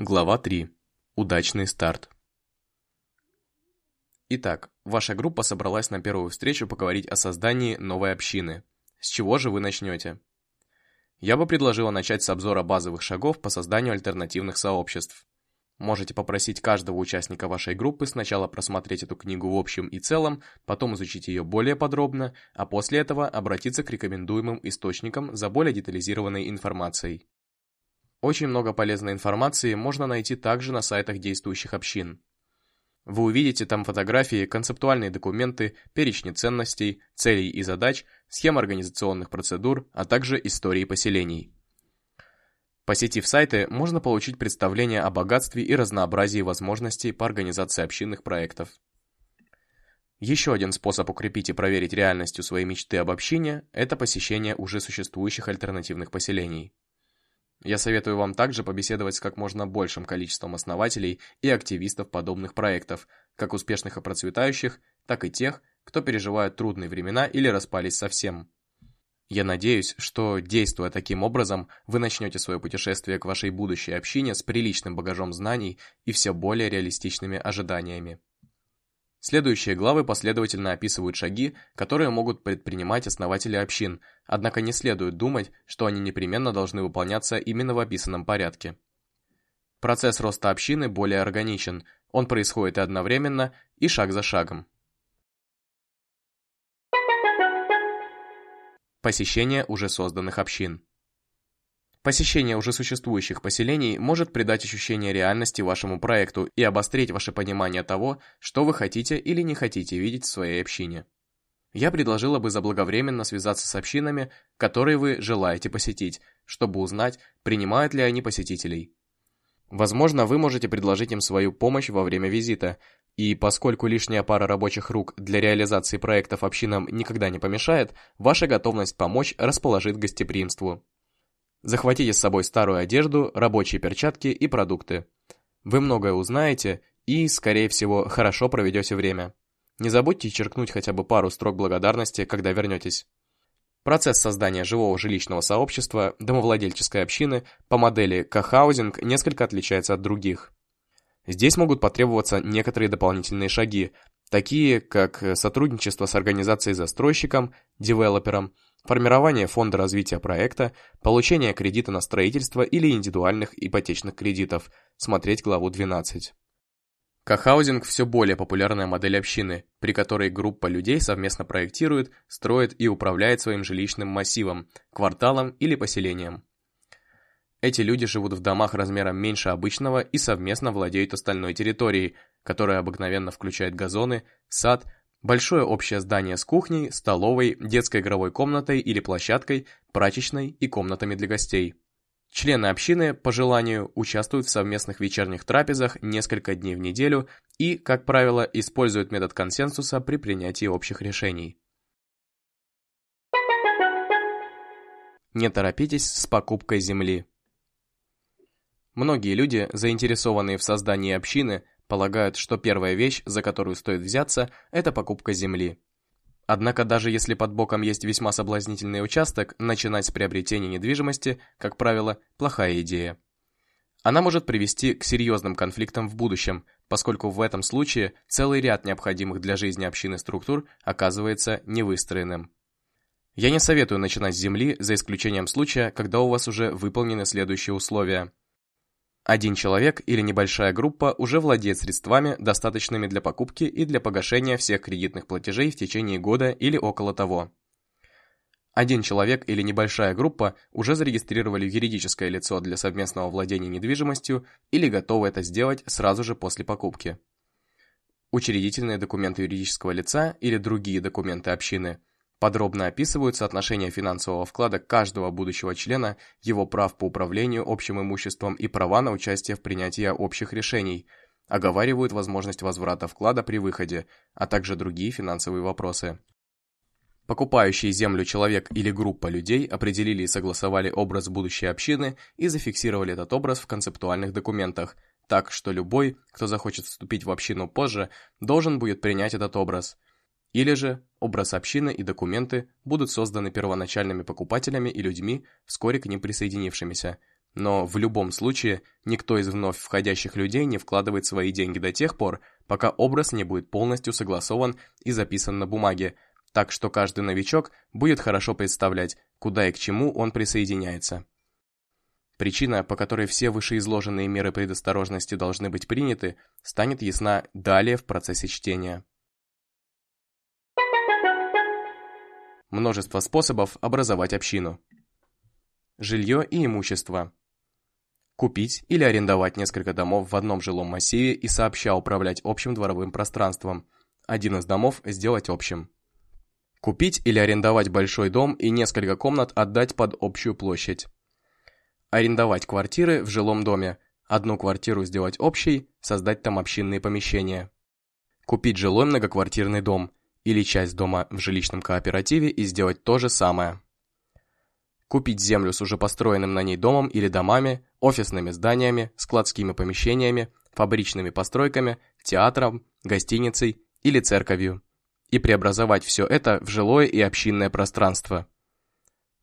Глава 3. Удачный старт. Итак, ваша группа собралась на первую встречу поговорить о создании новой общины. С чего же вы начнете? Я бы предложила начать с обзора базовых шагов по созданию альтернативных сообществ. Можете попросить каждого участника вашей группы сначала просмотреть эту книгу в общем и целом, потом изучить ее более подробно, а после этого обратиться к рекомендуемым источникам за более детализированной информацией. Очень много полезной информации можно найти также на сайтах действующих общин. Вы увидите там фотографии, концептуальные документы, перечни ценностей, целей и задач, схемы организационных процедур, а также истории поселений. Посетив сайты, можно получить представление о богатстве и разнообразии возможностей по организации общинных проектов. Еще один способ укрепить и проверить реальностью своей мечты об общине – это посещение уже существующих альтернативных поселений. Я советую вам также побеседовать с как можно большим количеством основателей и активистов подобных проектов, как успешных и процветающих, так и тех, кто переживает трудные времена или распались совсем. Я надеюсь, что, действуя таким образом, вы начнете свое путешествие к вашей будущей общине с приличным багажом знаний и все более реалистичными ожиданиями. Следующие главы последовательно описывают шаги, которые могут предпринимать основатели общин, однако не следует думать, что они непременно должны выполняться именно в описанном порядке. Процесс роста общины более органичен, он происходит и одновременно, и шаг за шагом. Посещение уже созданных общин Посещение уже существующих поселений может придать ощущение реальности вашему проекту и обострить ваше понимание того, что вы хотите или не хотите видеть в своей общине. Я предложила бы заблаговременно связаться с общинами, которые вы желаете посетить, чтобы узнать, принимают ли они посетителей. Возможно, вы можете предложить им свою помощь во время визита, и поскольку лишняя пара рабочих рук для реализации проектов общинам никогда не помешает, ваша готовность помочь расположит к гостеприимству. Захватите с собой старую одежду, рабочие перчатки и продукты. Вы многое узнаете и, скорее всего, хорошо проведете время. Не забудьте черкнуть хотя бы пару строк благодарности, когда вернетесь. Процесс создания живого жилищного сообщества, домовладельческой общины по модели кохаузинг несколько отличается от других. Здесь могут потребоваться некоторые дополнительные шаги, такие как сотрудничество с организацией-застройщиком, девелопером, формирование фонда развития проекта, получение кредита на строительство или индивидуальных ипотечных кредитов, смотреть главу 12. Кохаузинг – все более популярная модель общины, при которой группа людей совместно проектирует, строит и управляет своим жилищным массивом, кварталом или поселением. Эти люди живут в домах размером меньше обычного и совместно владеют остальной территорией, которая обыкновенно включает газоны, сад, большое общее здание с кухней, столовой, детской игровой комнатой или площадкой, прачечной и комнатами для гостей. Члены общины, по желанию, участвуют в совместных вечерних трапезах несколько дней в неделю и, как правило, используют метод консенсуса при принятии общих решений. Не торопитесь с покупкой земли. Многие люди, заинтересованные в создании общины, полагают, что первая вещь, за которую стоит взяться, это покупка земли. Однако даже если под боком есть весьма соблазнительный участок, начинать с приобретения недвижимости, как правило, плохая идея. Она может привести к серьезным конфликтам в будущем, поскольку в этом случае целый ряд необходимых для жизни общины структур оказывается невыстроенным. Я не советую начинать с земли, за исключением случая, когда у вас уже выполнены следующие условия. Один человек или небольшая группа уже владеет средствами, достаточными для покупки и для погашения всех кредитных платежей в течение года или около того. Один человек или небольшая группа уже зарегистрировали юридическое лицо для совместного владения недвижимостью или готовы это сделать сразу же после покупки. Учредительные документы юридического лица или другие документы общины Подробно описываются отношения финансового вклада каждого будущего члена, его прав по управлению общим имуществом и права на участие в принятии общих решений, оговаривают возможность возврата вклада при выходе, а также другие финансовые вопросы. Покупающий землю человек или группа людей определили и согласовали образ будущей общины и зафиксировали этот образ в концептуальных документах, так что любой, кто захочет вступить в общину позже, должен будет принять этот образ – или же образ общины и документы будут созданы первоначальными покупателями и людьми, вскоре к ним присоединившимися, но в любом случае никто из вновь входящих людей не вкладывает свои деньги до тех пор, пока образ не будет полностью согласован и записан на бумаге, так что каждый новичок будет хорошо представлять, куда и к чему он присоединяется. Причина, по которой все вышеизложенные меры предосторожности должны быть приняты, станет ясна далее в процессе чтения. Множество способов образовать общину. Жилье и имущество. Купить или арендовать несколько домов в одном жилом массиве и сообща управлять общим дворовым пространством. Один из домов сделать общим. Купить или арендовать большой дом и несколько комнат отдать под общую площадь. Арендовать квартиры в жилом доме. Одну квартиру сделать общей, создать там общинные помещения. Купить жилой многоквартирный дом или часть дома в жилищном кооперативе и сделать то же самое. Купить землю с уже построенным на ней домом или домами, офисными зданиями, складскими помещениями, фабричными постройками, театром, гостиницей или церковью и преобразовать все это в жилое и общинное пространство.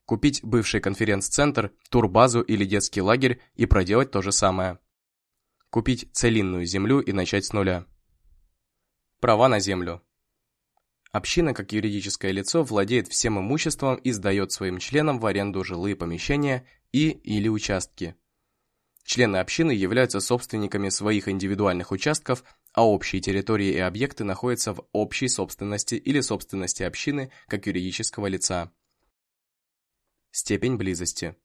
Купить бывший конференц-центр, турбазу или детский лагерь и проделать то же самое. Купить целинную землю и начать с нуля. Права на землю. Община, как юридическое лицо, владеет всем имуществом и сдает своим членам в аренду жилые помещения и или участки. Члены общины являются собственниками своих индивидуальных участков, а общие территории и объекты находятся в общей собственности или собственности общины как юридического лица. Степень близости.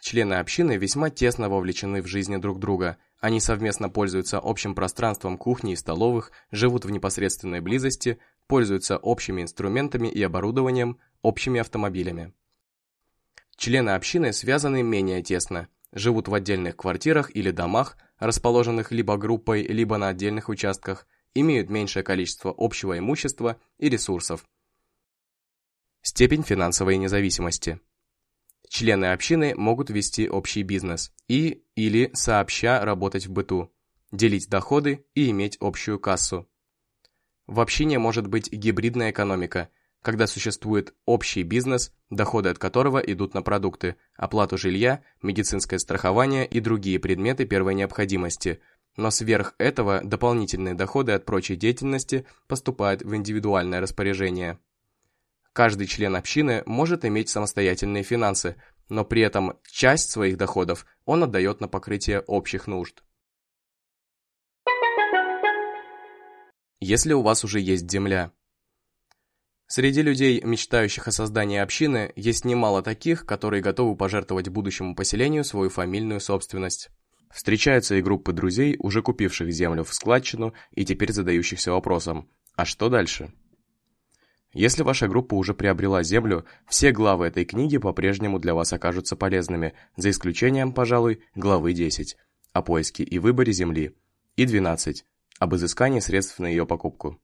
Члены общины весьма тесно вовлечены в жизни друг друга. Они совместно пользуются общим пространством кухни и столовых, живут в непосредственной близости, пользуются общими инструментами и оборудованием, общими автомобилями. Члены общины связаны менее тесно – живут в отдельных квартирах или домах, расположенных либо группой, либо на отдельных участках, имеют меньшее количество общего имущества и ресурсов. Степень финансовой независимости. Члены общины могут вести общий бизнес и или сообща работать в быту, делить доходы и иметь общую кассу. В общине может быть гибридная экономика – когда существует общий бизнес, доходы от которого идут на продукты, оплату жилья, медицинское страхование и другие предметы первой необходимости, но сверх этого дополнительные доходы от прочей деятельности поступают в индивидуальное распоряжение. Каждый член общины может иметь самостоятельные финансы, но при этом часть своих доходов он отдает на покрытие общих нужд. Если у вас уже есть земля, Среди людей, мечтающих о создании общины, есть немало таких, которые готовы пожертвовать будущему поселению свою фамильную собственность. Встречаются и группы друзей, уже купивших землю в складчину и теперь задающихся вопросом «А что дальше?». Если ваша группа уже приобрела землю, все главы этой книги по-прежнему для вас окажутся полезными, за исключением, пожалуй, главы 10 о поиске и выборе земли и 12 об изыскании средств на ее покупку.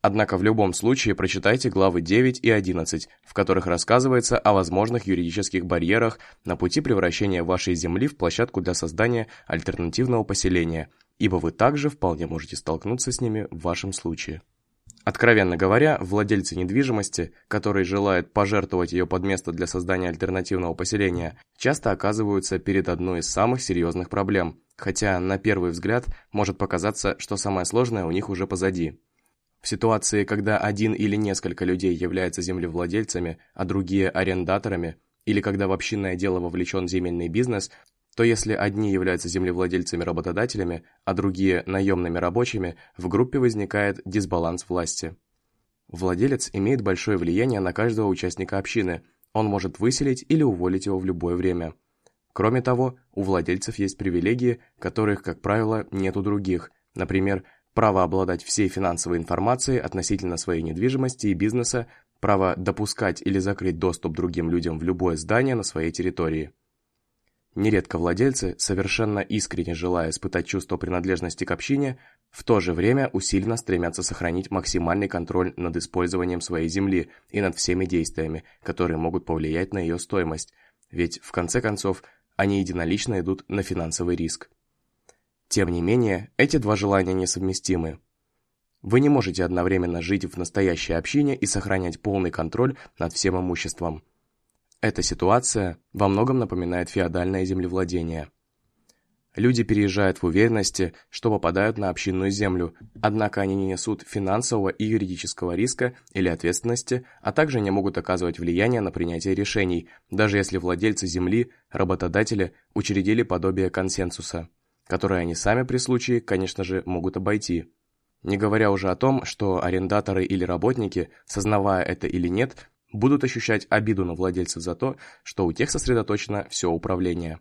Однако в любом случае прочитайте главы 9 и 11, в которых рассказывается о возможных юридических барьерах на пути превращения вашей земли в площадку для создания альтернативного поселения, ибо вы также вполне можете столкнуться с ними в вашем случае. Откровенно говоря, владельцы недвижимости, которые желают пожертвовать ее под место для создания альтернативного поселения, часто оказываются перед одной из самых серьезных проблем, хотя на первый взгляд может показаться, что самое сложное у них уже позади. В ситуации, когда один или несколько людей являются землевладельцами, а другие – арендаторами, или когда в общинное дело вовлечен земельный бизнес, то если одни являются землевладельцами-работодателями, а другие – наемными рабочими, в группе возникает дисбаланс власти. Владелец имеет большое влияние на каждого участника общины, он может выселить или уволить его в любое время. Кроме того, у владельцев есть привилегии, которых, как правило, нет у других, например, право обладать всей финансовой информацией относительно своей недвижимости и бизнеса, право допускать или закрыть доступ другим людям в любое здание на своей территории. Нередко владельцы, совершенно искренне желая испытать чувство принадлежности к общине, в то же время усиленно стремятся сохранить максимальный контроль над использованием своей земли и над всеми действиями, которые могут повлиять на ее стоимость, ведь, в конце концов, они единолично идут на финансовый риск. Тем не менее, эти два желания несовместимы. Вы не можете одновременно жить в настоящей общине и сохранять полный контроль над всем имуществом. Эта ситуация во многом напоминает феодальное землевладение. Люди переезжают в уверенности, что попадают на общинную землю, однако они не несут финансового и юридического риска или ответственности, а также не могут оказывать влияние на принятие решений, даже если владельцы земли, работодатели, учредили подобие консенсуса, которое они сами при случае, конечно же, могут обойти. Не говоря уже о том, что арендаторы или работники, сознавая это или нет, будут ощущать обиду на владельцев за то, что у тех сосредоточено все управление.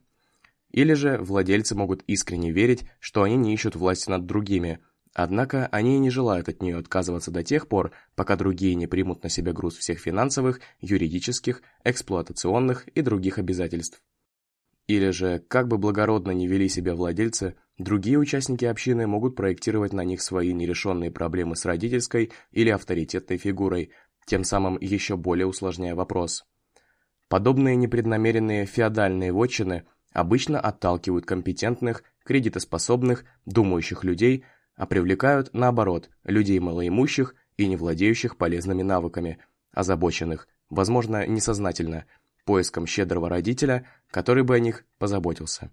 Или же владельцы могут искренне верить, что они не ищут власти над другими, однако они не желают от нее отказываться до тех пор, пока другие не примут на себя груз всех финансовых, юридических, эксплуатационных и других обязательств. Или же, как бы благородно не вели себя владельцы, другие участники общины могут проектировать на них свои нерешенные проблемы с родительской или авторитетной фигурой, тем самым еще более усложняя вопрос. Подобные непреднамеренные феодальные вотчины обычно отталкивают компетентных, кредитоспособных, думающих людей, а привлекают, наоборот, людей малоимущих и не владеющих полезными навыками, озабоченных, возможно, несознательно, поиском щедрого родителя, который бы о них позаботился.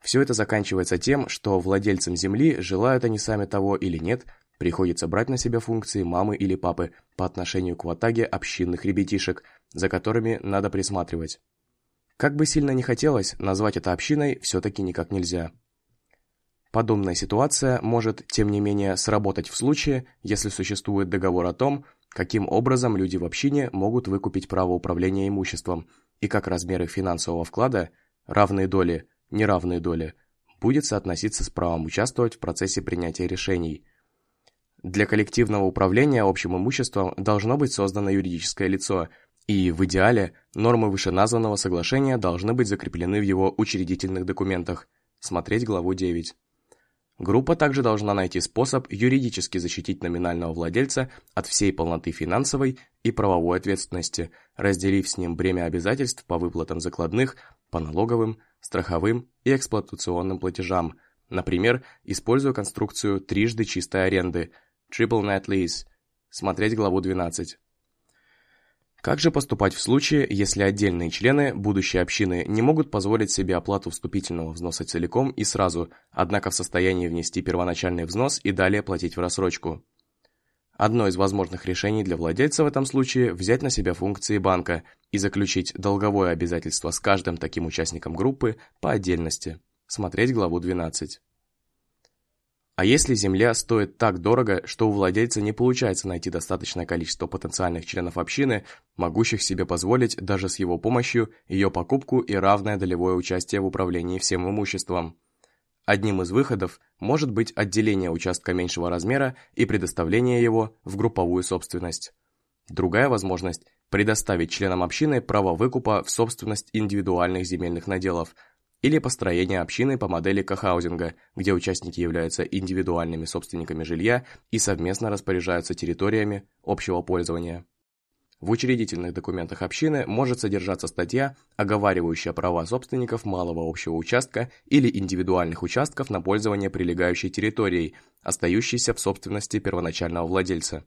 Все это заканчивается тем, что владельцам земли, желают они сами того или нет, приходится брать на себя функции мамы или папы по отношению к ватаге общинных ребятишек, за которыми надо присматривать. Как бы сильно не хотелось, назвать это общиной все-таки никак нельзя. Подобная ситуация может, тем не менее, сработать в случае, если существует договор о том, каким образом люди в общине могут выкупить право управления имуществом и как размеры финансового вклада, равные доли, неравные доли, будет соотноситься с правом участвовать в процессе принятия решений. Для коллективного управления общим имуществом должно быть создано юридическое лицо – и, в идеале, нормы вышеназванного соглашения должны быть закреплены в его учредительных документах. Смотреть главу 9. Группа также должна найти способ юридически защитить номинального владельца от всей полноты финансовой и правовой ответственности, разделив с ним бремя обязательств по выплатам закладных, по налоговым, страховым и эксплуатационным платежам, например, используя конструкцию трижды чистой аренды, Triple Net Lease, смотреть главу 12. Как же поступать в случае, если отдельные члены будущей общины не могут позволить себе оплату вступительного взноса целиком и сразу, однако в состоянии внести первоначальный взнос и далее платить в рассрочку? Одно из возможных решений для владельца в этом случае – взять на себя функции банка и заключить долговое обязательство с каждым таким участником группы по отдельности. Смотреть главу 12. А если земля стоит так дорого, что у владельца не получается найти достаточное количество потенциальных членов общины, могущих себе позволить даже с его помощью ее покупку и равное долевое участие в управлении всем имуществом? Одним из выходов может быть отделение участка меньшего размера и предоставление его в групповую собственность. Другая возможность – предоставить членам общины право выкупа в собственность индивидуальных земельных наделов – или построение общины по модели кохаузинга, где участники являются индивидуальными собственниками жилья и совместно распоряжаются территориями общего пользования. В учредительных документах общины может содержаться статья, оговаривающая права собственников малого общего участка или индивидуальных участков на пользование прилегающей территорией, остающейся в собственности первоначального владельца.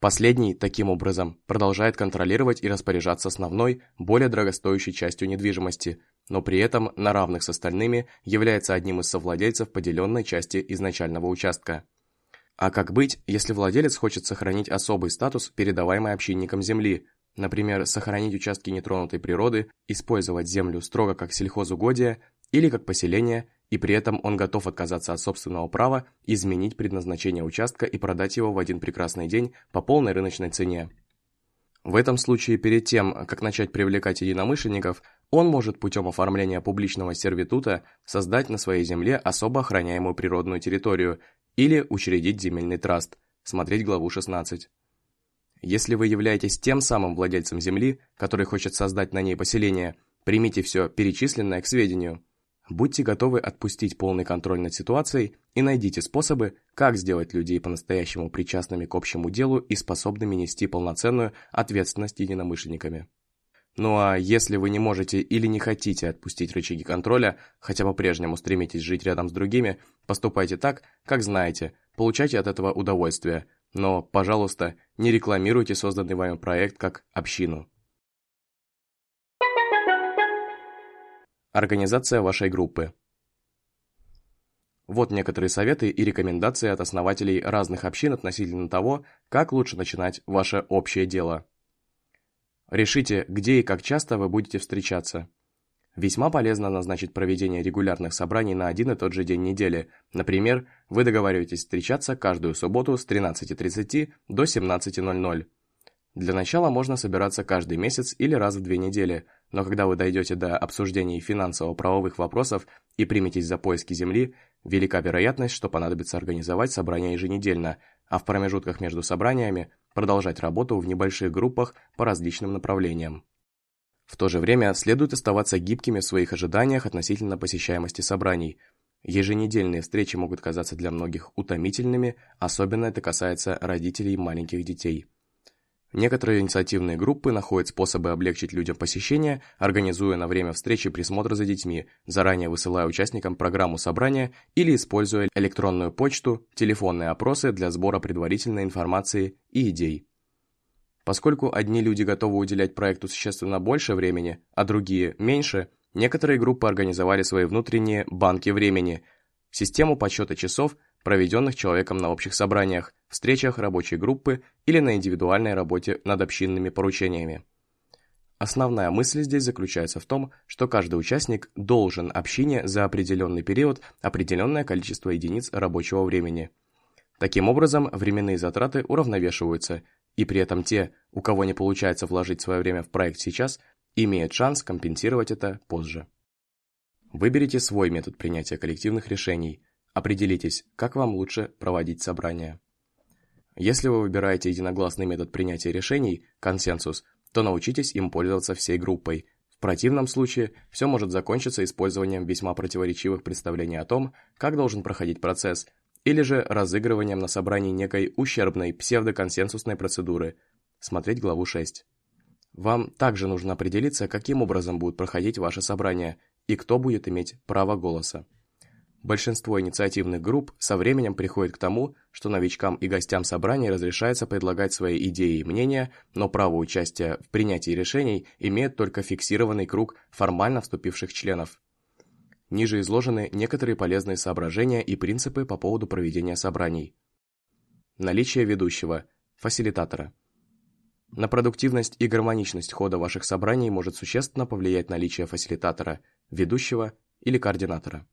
Последний, таким образом, продолжает контролировать и распоряжаться основной, более дорогостоящей частью недвижимости, но при этом на равных с остальными является одним из совладельцев поделенной части изначального участка. А как быть, если владелец хочет сохранить особый статус, передаваемый общинникам земли, например, сохранить участки нетронутой природы, использовать землю строго как сельхозугодие или как поселение, и при этом он готов отказаться от собственного права, изменить предназначение участка и продать его в один прекрасный день по полной рыночной цене. В этом случае перед тем, как начать привлекать единомышленников, он может путем оформления публичного сервитута создать на своей земле особо охраняемую природную территорию или учредить земельный траст, смотреть главу 16. Если вы являетесь тем самым владельцем земли, который хочет создать на ней поселение, примите все перечисленное к сведению. Будьте готовы отпустить полный контроль над ситуацией и найдите способы, как сделать людей по-настоящему причастными к общему делу и способными нести полноценную ответственность единомышленниками. Ну а если вы не можете или не хотите отпустить рычаги контроля, хотя по-прежнему стремитесь жить рядом с другими, поступайте так, как знаете, получайте от этого удовольствие, но, пожалуйста, не рекламируйте созданный вами проект как общину. Организация вашей группы. Вот некоторые советы и рекомендации от основателей разных общин относительно того, как лучше начинать ваше общее дело. Решите, где и как часто вы будете встречаться. Весьма полезно назначить проведение регулярных собраний на один и тот же день недели. Например, вы договариваетесь встречаться каждую субботу с 13.30 до 17.00. Для начала можно собираться каждый месяц или раз в две недели, но когда вы дойдете до обсуждений финансово-правовых вопросов и приметесь за поиски земли, велика вероятность, что понадобится организовать собрания еженедельно, а в промежутках между собраниями продолжать работу в небольших группах по различным направлениям. В то же время следует оставаться гибкими в своих ожиданиях относительно посещаемости собраний. Еженедельные встречи могут казаться для многих утомительными, особенно это касается родителей маленьких детей. Некоторые инициативные группы находят способы облегчить людям посещение, организуя на время встречи присмотр за детьми, заранее высылая участникам программу собрания или используя электронную почту, телефонные опросы для сбора предварительной информации и идей. Поскольку одни люди готовы уделять проекту существенно больше времени, а другие – меньше, некоторые группы организовали свои внутренние «банки времени», систему подсчета часов – проведенных человеком на общих собраниях, встречах рабочей группы или на индивидуальной работе над общинными поручениями. Основная мысль здесь заключается в том, что каждый участник должен общине за определенный период определенное количество единиц рабочего времени. Таким образом, временные затраты уравновешиваются, и при этом те, у кого не получается вложить свое время в проект сейчас, имеют шанс компенсировать это позже. Выберите свой метод принятия коллективных решений, Определитесь, как вам лучше проводить собрания. Если вы выбираете единогласный метод принятия решений, консенсус, то научитесь им пользоваться всей группой. В противном случае все может закончиться использованием весьма противоречивых представлений о том, как должен проходить процесс, или же разыгрыванием на собрании некой ущербной псевдоконсенсусной процедуры. Смотреть главу 6. Вам также нужно определиться, каким образом будут проходить ваши собрания и кто будет иметь право голоса. Большинство инициативных групп со временем приходит к тому, что новичкам и гостям собрания разрешается предлагать свои идеи и мнения, но право участия в принятии решений имеет только фиксированный круг формально вступивших членов. Ниже изложены некоторые полезные соображения и принципы по поводу проведения собраний. Наличие ведущего, фасилитатора. На продуктивность и гармоничность хода ваших собраний может существенно повлиять наличие фасилитатора, ведущего или координатора.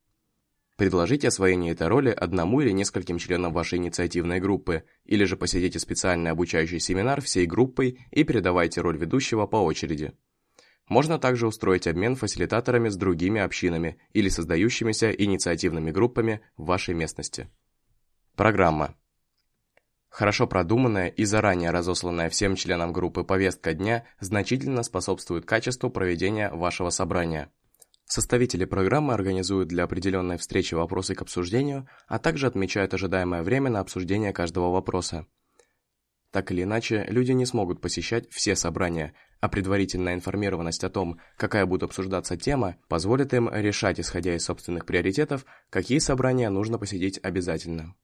Предложите освоение этой роли одному или нескольким членам вашей инициативной группы, или же посетите специальный обучающий семинар всей группой и передавайте роль ведущего по очереди. Можно также устроить обмен фасилитаторами с другими общинами или создающимися инициативными группами в вашей местности. Программа. Хорошо продуманная и заранее разосланная всем членам группы повестка дня значительно способствует качеству проведения вашего собрания. Составители программы организуют для определенной встречи вопросы к обсуждению, а также отмечают ожидаемое время на обсуждение каждого вопроса. Так или иначе, люди не смогут посещать все собрания, а предварительная информированность о том, какая будет обсуждаться тема, позволит им решать, исходя из собственных приоритетов, какие собрания нужно посетить обязательно.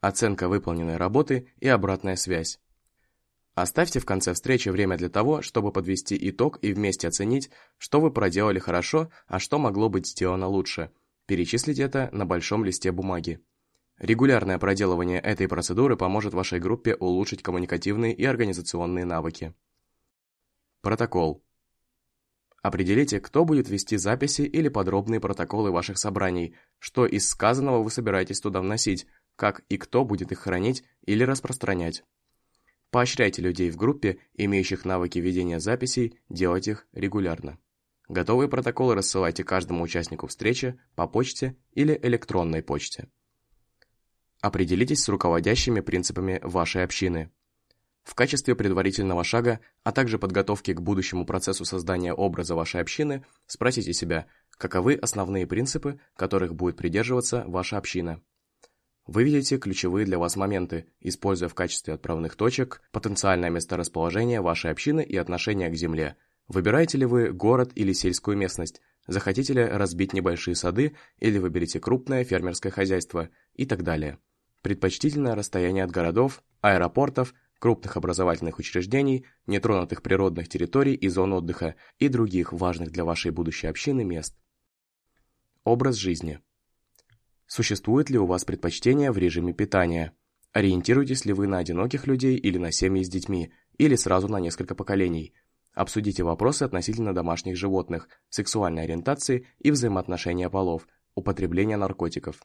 Оценка выполненной работы и обратная связь. Оставьте в конце встречи время для того, чтобы подвести итог и вместе оценить, что вы проделали хорошо, а что могло быть сделано лучше. Перечислить это на большом листе бумаги. Регулярное проделывание этой процедуры поможет вашей группе улучшить коммуникативные и организационные навыки. Протокол. Определите, кто будет вести записи или подробные протоколы ваших собраний, что из сказанного вы собираетесь туда вносить, как и кто будет их хранить или распространять. Поощряйте людей в группе, имеющих навыки ведения записей, делать их регулярно. Готовые протоколы рассылайте каждому участнику встречи по почте или электронной почте. Определитесь с руководящими принципами вашей общины. В качестве предварительного шага, а также подготовки к будущему процессу создания образа вашей общины, спросите себя, каковы основные принципы, которых будет придерживаться ваша община. Выведите ключевые для вас моменты, используя в качестве отправных точек потенциальное месторасположение вашей общины и отношение к земле. Выбираете ли вы город или сельскую местность, захотите ли разбить небольшие сады или выберете крупное фермерское хозяйство и так далее. Предпочтительное расстояние от городов, аэропортов, крупных образовательных учреждений, нетронутых природных территорий и зон отдыха и других важных для вашей будущей общины мест. Образ жизни. Существует ли у вас предпочтение в режиме питания? Ориентируетесь ли вы на одиноких людей или на семьи с детьми, или сразу на несколько поколений? Обсудите вопросы относительно домашних животных, сексуальной ориентации и взаимоотношения полов, употребления наркотиков.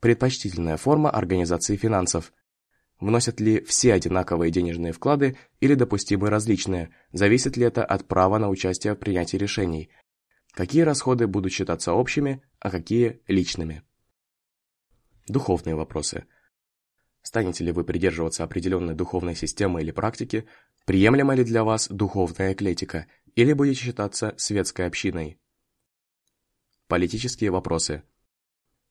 Предпочтительная форма организации финансов. Вносят ли все одинаковые денежные вклады или допустимы различные? Зависит ли это от права на участие в принятии решений? Какие расходы будут считаться общими, а какие – личными? Духовные вопросы. Станете ли вы придерживаться определенной духовной системы или практики? Приемлема ли для вас духовная эклетика? Или будете считаться светской общиной? Политические вопросы.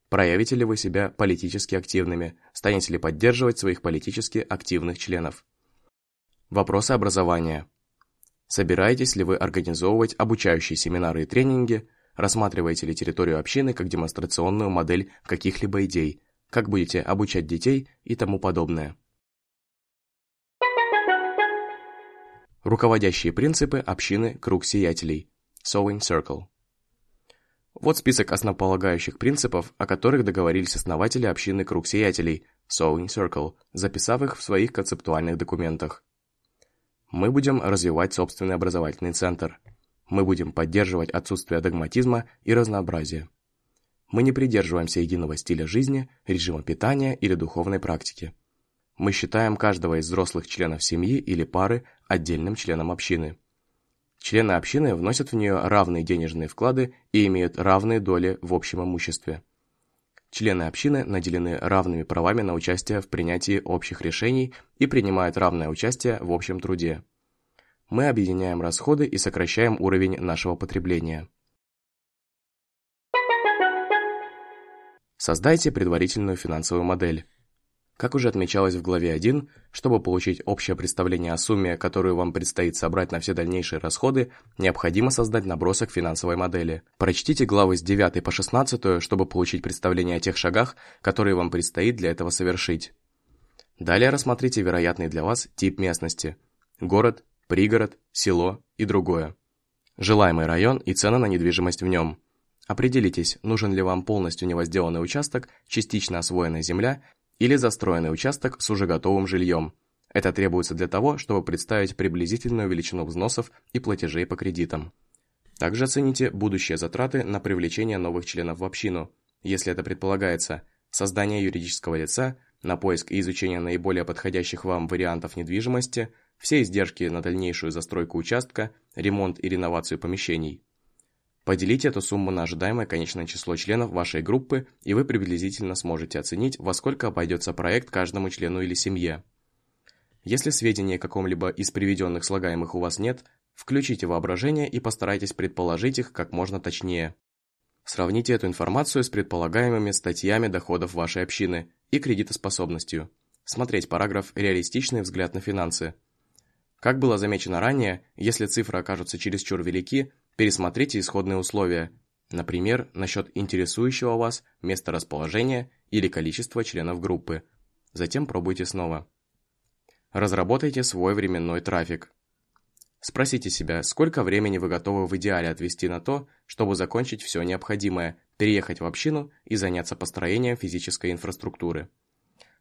Проявите ли вы себя политически активными? Станете ли поддерживать своих политически активных членов? Вопросы образования. Собираетесь ли вы организовывать обучающие семинары и тренинги? Рассматриваете ли территорию общины как демонстрационную модель каких-либо идей? Как будете обучать детей и тому подобное? Руководящие принципы общины «Круг сиятелей» Sewing Circle вот список основополагающих принципов, о которых договорились основатели общины Круг Сиятелей, Sewing Circle, записав их в своих концептуальных документах. Мы будем развивать собственный образовательный центр. Мы будем поддерживать отсутствие догматизма и разнообразия. Мы не придерживаемся единого стиля жизни, режима питания или духовной практики. Мы считаем каждого из взрослых членов семьи или пары отдельным членом общины. Члены общины вносят в нее равные денежные вклады и имеют равные доли в общем имуществе. Члены общины наделены равными правами на участие в принятии общих решений и принимают равное участие в общем труде. Мы объединяем расходы и сокращаем уровень нашего потребления. Создайте предварительную финансовую модель. Как уже отмечалось в главе 1, чтобы получить общее представление о сумме, которую вам предстоит собрать на все дальнейшие расходы, необходимо создать набросок финансовой модели. Прочтите главы с 9 по 16, чтобы получить представление о тех шагах, которые вам предстоит для этого совершить. Далее рассмотрите вероятный для вас тип местности – город, пригород, село и другое. Желаемый район и цена на недвижимость в нем. Определитесь, нужен ли вам полностью невозделанный участок, частично освоенная земля – или застроенный участок с уже готовым жильем. Это требуется для того, чтобы представить приблизительную величину взносов и платежей по кредитам. Также оцените будущие затраты на привлечение новых членов в общину, если это предполагается, создание юридического лица, на поиск и изучение наиболее подходящих вам вариантов недвижимости, все издержки на дальнейшую застройку участка, ремонт и реновацию помещений. Поделите эту сумму на ожидаемое конечное число членов вашей группы, и вы приблизительно сможете оценить, во сколько обойдется проект каждому члену или семье. Если сведений о каком-либо из приведенных слагаемых у вас нет, включите воображение и постарайтесь предположить их как можно точнее. Сравните эту информацию с предполагаемыми статьями доходов вашей общины и кредитоспособностью. Смотреть параграф «Реалистичный взгляд на финансы». Как было замечено ранее, если цифры окажутся чересчур велики, Пересмотрите исходные условия, например, насчет интересующего вас места расположения или количества членов группы. Затем пробуйте снова. Разработайте свой временной трафик. Спросите себя, сколько времени вы готовы в идеале отвести на то, чтобы закончить все необходимое, переехать в общину и заняться построением физической инфраструктуры.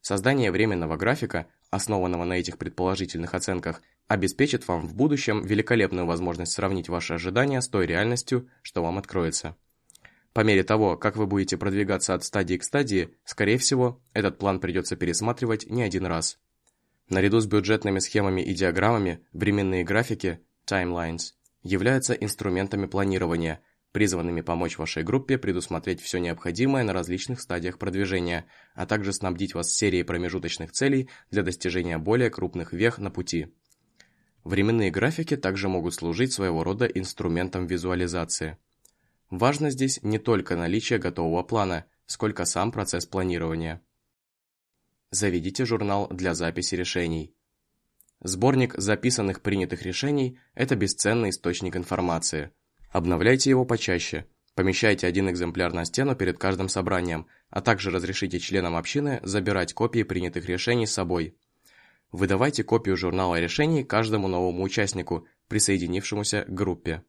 Создание временного графика, основанного на этих предположительных оценках, обеспечит вам в будущем великолепную возможность сравнить ваши ожидания с той реальностью, что вам откроется. По мере того, как вы будете продвигаться от стадии к стадии, скорее всего, этот план придется пересматривать не один раз. Наряду с бюджетными схемами и диаграммами, временные графики, timelines, являются инструментами планирования, призванными помочь вашей группе предусмотреть все необходимое на различных стадиях продвижения, а также снабдить вас серией промежуточных целей для достижения более крупных вех на пути. Временные графики также могут служить своего рода инструментом визуализации. Важно здесь не только наличие готового плана, сколько сам процесс планирования. Заведите журнал для записи решений. Сборник записанных принятых решений – это бесценный источник информации. Обновляйте его почаще. Помещайте один экземпляр на стену перед каждым собранием, а также разрешите членам общины забирать копии принятых решений с собой. Выдавайте копию журнала решений каждому новому участнику, присоединившемуся к группе.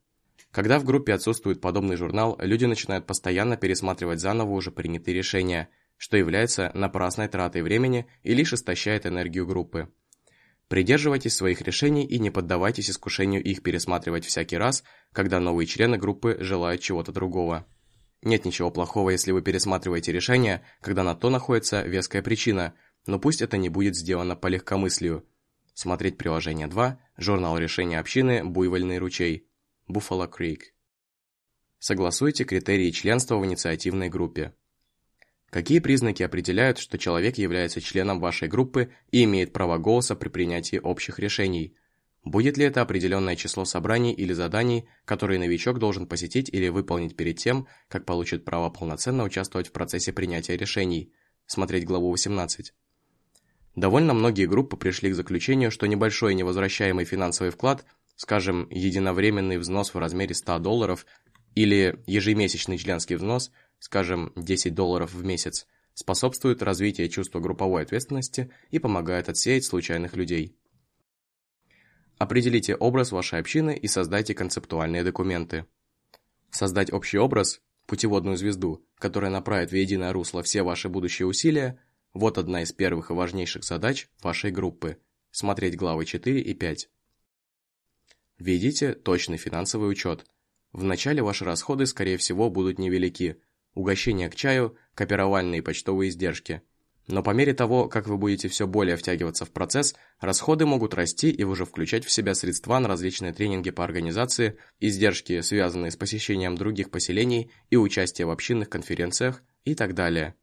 Когда в группе отсутствует подобный журнал, люди начинают постоянно пересматривать заново уже принятые решения, что является напрасной тратой времени и лишь истощает энергию группы. Придерживайтесь своих решений и не поддавайтесь искушению их пересматривать всякий раз, когда новые члены группы желают чего-то другого. Нет ничего плохого, если вы пересматриваете решение, когда на то находится веская причина, но пусть это не будет сделано по легкомыслию. Смотреть приложение 2, журнал решения общины «Буйвольный ручей», Buffalo Creek. Согласуйте критерии членства в инициативной группе. Какие признаки определяют, что человек является членом вашей группы и имеет право голоса при принятии общих решений? Будет ли это определенное число собраний или заданий, которые новичок должен посетить или выполнить перед тем, как получит право полноценно участвовать в процессе принятия решений? Смотреть главу 18. Довольно многие группы пришли к заключению, что небольшой невозвращаемый финансовый вклад, скажем, единовременный взнос в размере 100 долларов или ежемесячный членский взнос – скажем, 10 долларов в месяц, способствует развитию чувства групповой ответственности и помогает отсеять случайных людей. Определите образ вашей общины и создайте концептуальные документы. Создать общий образ, путеводную звезду, которая направит в единое русло все ваши будущие усилия, вот одна из первых и важнейших задач вашей группы. Смотреть главы 4 и 5. Введите точный финансовый учет. Вначале ваши расходы, скорее всего, будут невелики, угощения к чаю, копировальные и почтовые издержки. Но по мере того, как вы будете все более втягиваться в процесс, расходы могут расти и уже включать в себя средства на различные тренинги по организации, издержки, связанные с посещением других поселений и участие в общинных конференциях и так далее.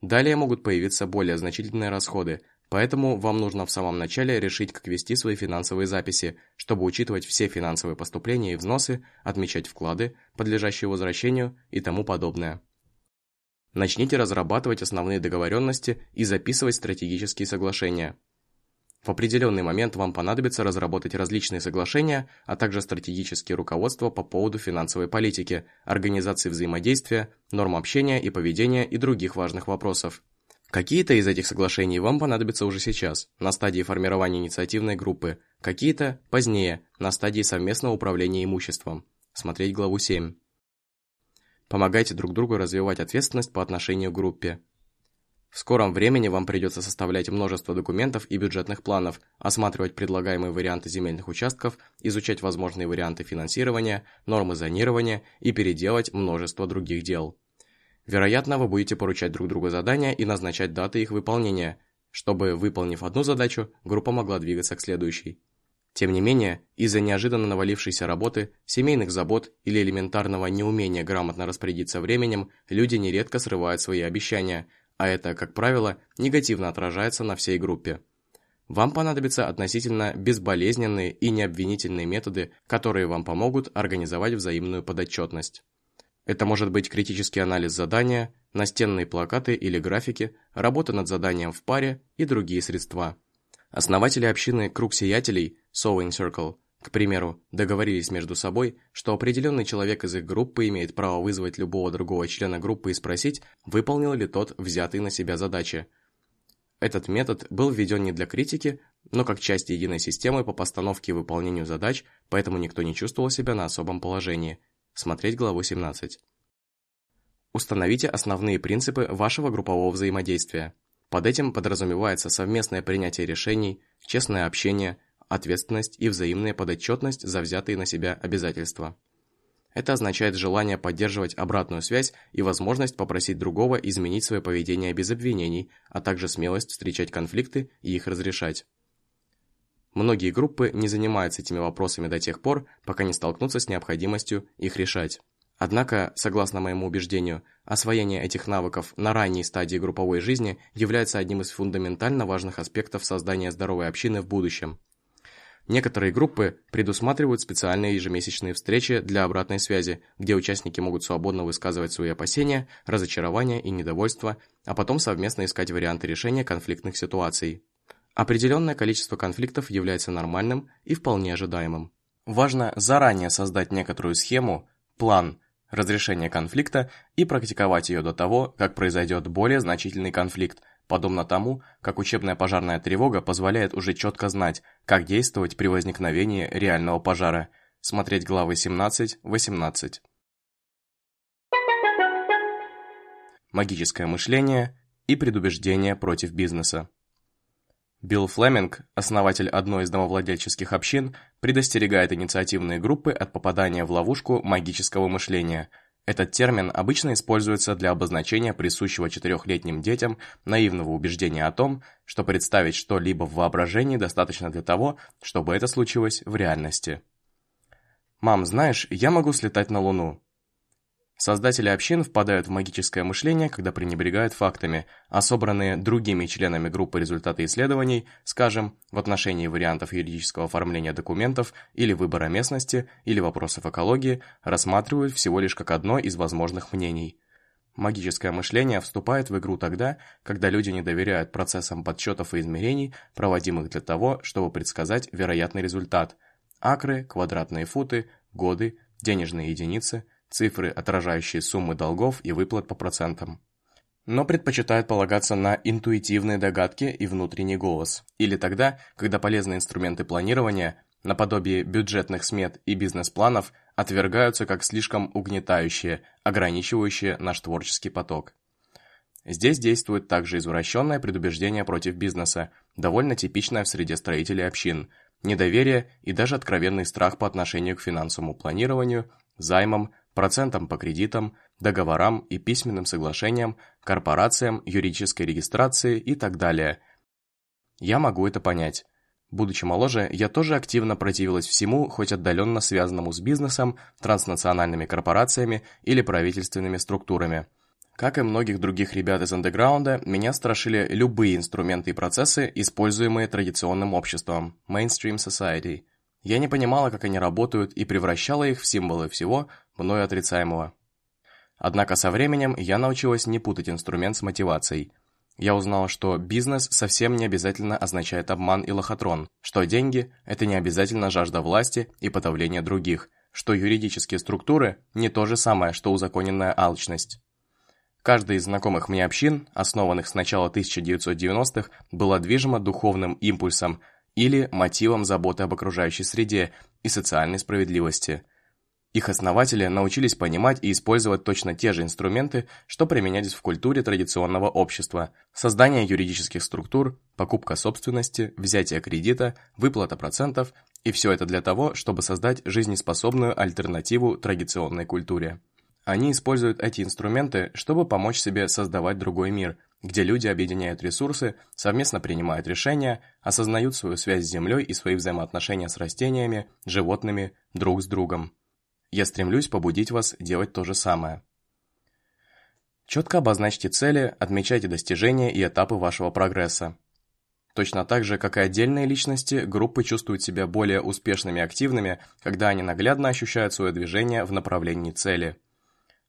Далее могут появиться более значительные расходы, поэтому вам нужно в самом начале решить, как вести свои финансовые записи, чтобы учитывать все финансовые поступления и взносы, отмечать вклады, подлежащие возвращению и тому подобное. Начните разрабатывать основные договоренности и записывать стратегические соглашения. В определенный момент вам понадобится разработать различные соглашения, а также стратегические руководства по поводу финансовой политики, организации взаимодействия, норм общения и поведения и других важных вопросов. Какие-то из этих соглашений вам понадобятся уже сейчас, на стадии формирования инициативной группы, какие-то позднее, на стадии совместного управления имуществом. Смотреть главу 7. Помогайте друг другу развивать ответственность по отношению к группе. В скором времени вам придется составлять множество документов и бюджетных планов, осматривать предлагаемые варианты земельных участков, изучать возможные варианты финансирования, нормы зонирования и переделать множество других дел. Вероятно, вы будете поручать друг другу задания и назначать даты их выполнения, чтобы, выполнив одну задачу, группа могла двигаться к следующей. Тем не менее, из-за неожиданно навалившейся работы, семейных забот или элементарного неумения грамотно распорядиться временем, люди нередко срывают свои обещания, а это, как правило, негативно отражается на всей группе. Вам понадобятся относительно безболезненные и необвинительные методы, которые вам помогут организовать взаимную подотчетность. Это может быть критический анализ задания, настенные плакаты или графики, работа над заданием в паре и другие средства – Основатели общины «Круг сиятелей» Sewing Circle, к примеру, договорились между собой, что определенный человек из их группы имеет право вызвать любого другого члена группы и спросить, выполнил ли тот взятые на себя задачи. Этот метод был введен не для критики, но как часть единой системы по постановке и выполнению задач, поэтому никто не чувствовал себя на особом положении. Смотреть главу 17. Установите основные принципы вашего группового взаимодействия. Под этим подразумевается совместное принятие решений, честное общение, ответственность и взаимная подотчетность за взятые на себя обязательства. Это означает желание поддерживать обратную связь и возможность попросить другого изменить свое поведение без обвинений, а также смелость встречать конфликты и их разрешать. Многие группы не занимаются этими вопросами до тех пор, пока не столкнутся с необходимостью их решать. Однако, согласно моему убеждению, освоение этих навыков на ранней стадии групповой жизни является одним из фундаментально важных аспектов создания здоровой общины в будущем. Некоторые группы предусматривают специальные ежемесячные встречи для обратной связи, где участники могут свободно высказывать свои опасения, разочарования и недовольство, а потом совместно искать варианты решения конфликтных ситуаций. Определенное количество конфликтов является нормальным и вполне ожидаемым. Важно заранее создать некоторую схему, план – разрешения конфликта и практиковать ее до того, как произойдет более значительный конфликт, подобно тому, как учебная пожарная тревога позволяет уже четко знать, как действовать при возникновении реального пожара. Смотреть главы 17-18. Магическое мышление и предубеждение против бизнеса. Билл Флеминг, основатель одной из домовладельческих общин, предостерегает инициативные группы от попадания в ловушку магического мышления. Этот термин обычно используется для обозначения присущего четырехлетним детям наивного убеждения о том, что представить что-либо в воображении достаточно для того, чтобы это случилось в реальности. «Мам, знаешь, я могу слетать на Луну. Создатели общин впадают в магическое мышление, когда пренебрегают фактами, а собранные другими членами группы результаты исследований, скажем, в отношении вариантов юридического оформления документов или выбора местности или вопросов экологии, рассматривают всего лишь как одно из возможных мнений. Магическое мышление вступает в игру тогда, когда люди не доверяют процессам подсчетов и измерений, проводимых для того, чтобы предсказать вероятный результат – акры, квадратные футы, годы, денежные единицы – цифры, отражающие суммы долгов и выплат по процентам. Но предпочитают полагаться на интуитивные догадки и внутренний голос. Или тогда, когда полезные инструменты планирования, наподобие бюджетных смет и бизнес-планов, отвергаются как слишком угнетающие, ограничивающие наш творческий поток. Здесь действует также извращенное предубеждение против бизнеса, довольно типичное в среде строителей общин, недоверие и даже откровенный страх по отношению к финансовому планированию, займам, процентам по кредитам, договорам и письменным соглашениям, корпорациям, юридической регистрации и так далее. Я могу это понять. Будучи моложе, я тоже активно противилась всему, хоть отдаленно связанному с бизнесом, транснациональными корпорациями или правительственными структурами. Как и многих других ребят из андеграунда, меня страшили любые инструменты и процессы, используемые традиционным обществом – mainstream society. Я не понимала, как они работают, и превращала их в символы всего, мною отрицаемого. Однако со временем я научилась не путать инструмент с мотивацией. Я узнала, что бизнес совсем не обязательно означает обман и лохотрон, что деньги – это не обязательно жажда власти и подавление других, что юридические структуры – не то же самое, что узаконенная алчность. Каждая из знакомых мне общин, основанных с начала 1990-х, была движима духовным импульсом или мотивом заботы об окружающей среде и социальной справедливости. Их основатели научились понимать и использовать точно те же инструменты, что применялись в культуре традиционного общества – создание юридических структур, покупка собственности, взятие кредита, выплата процентов – и все это для того, чтобы создать жизнеспособную альтернативу традиционной культуре. Они используют эти инструменты, чтобы помочь себе создавать другой мир, где люди объединяют ресурсы, совместно принимают решения, осознают свою связь с Землей и свои взаимоотношения с растениями, животными, друг с другом. Я стремлюсь побудить вас делать то же самое. Четко обозначьте цели, отмечайте достижения и этапы вашего прогресса. Точно так же, как и отдельные личности, группы чувствуют себя более успешными и активными, когда они наглядно ощущают свое движение в направлении цели.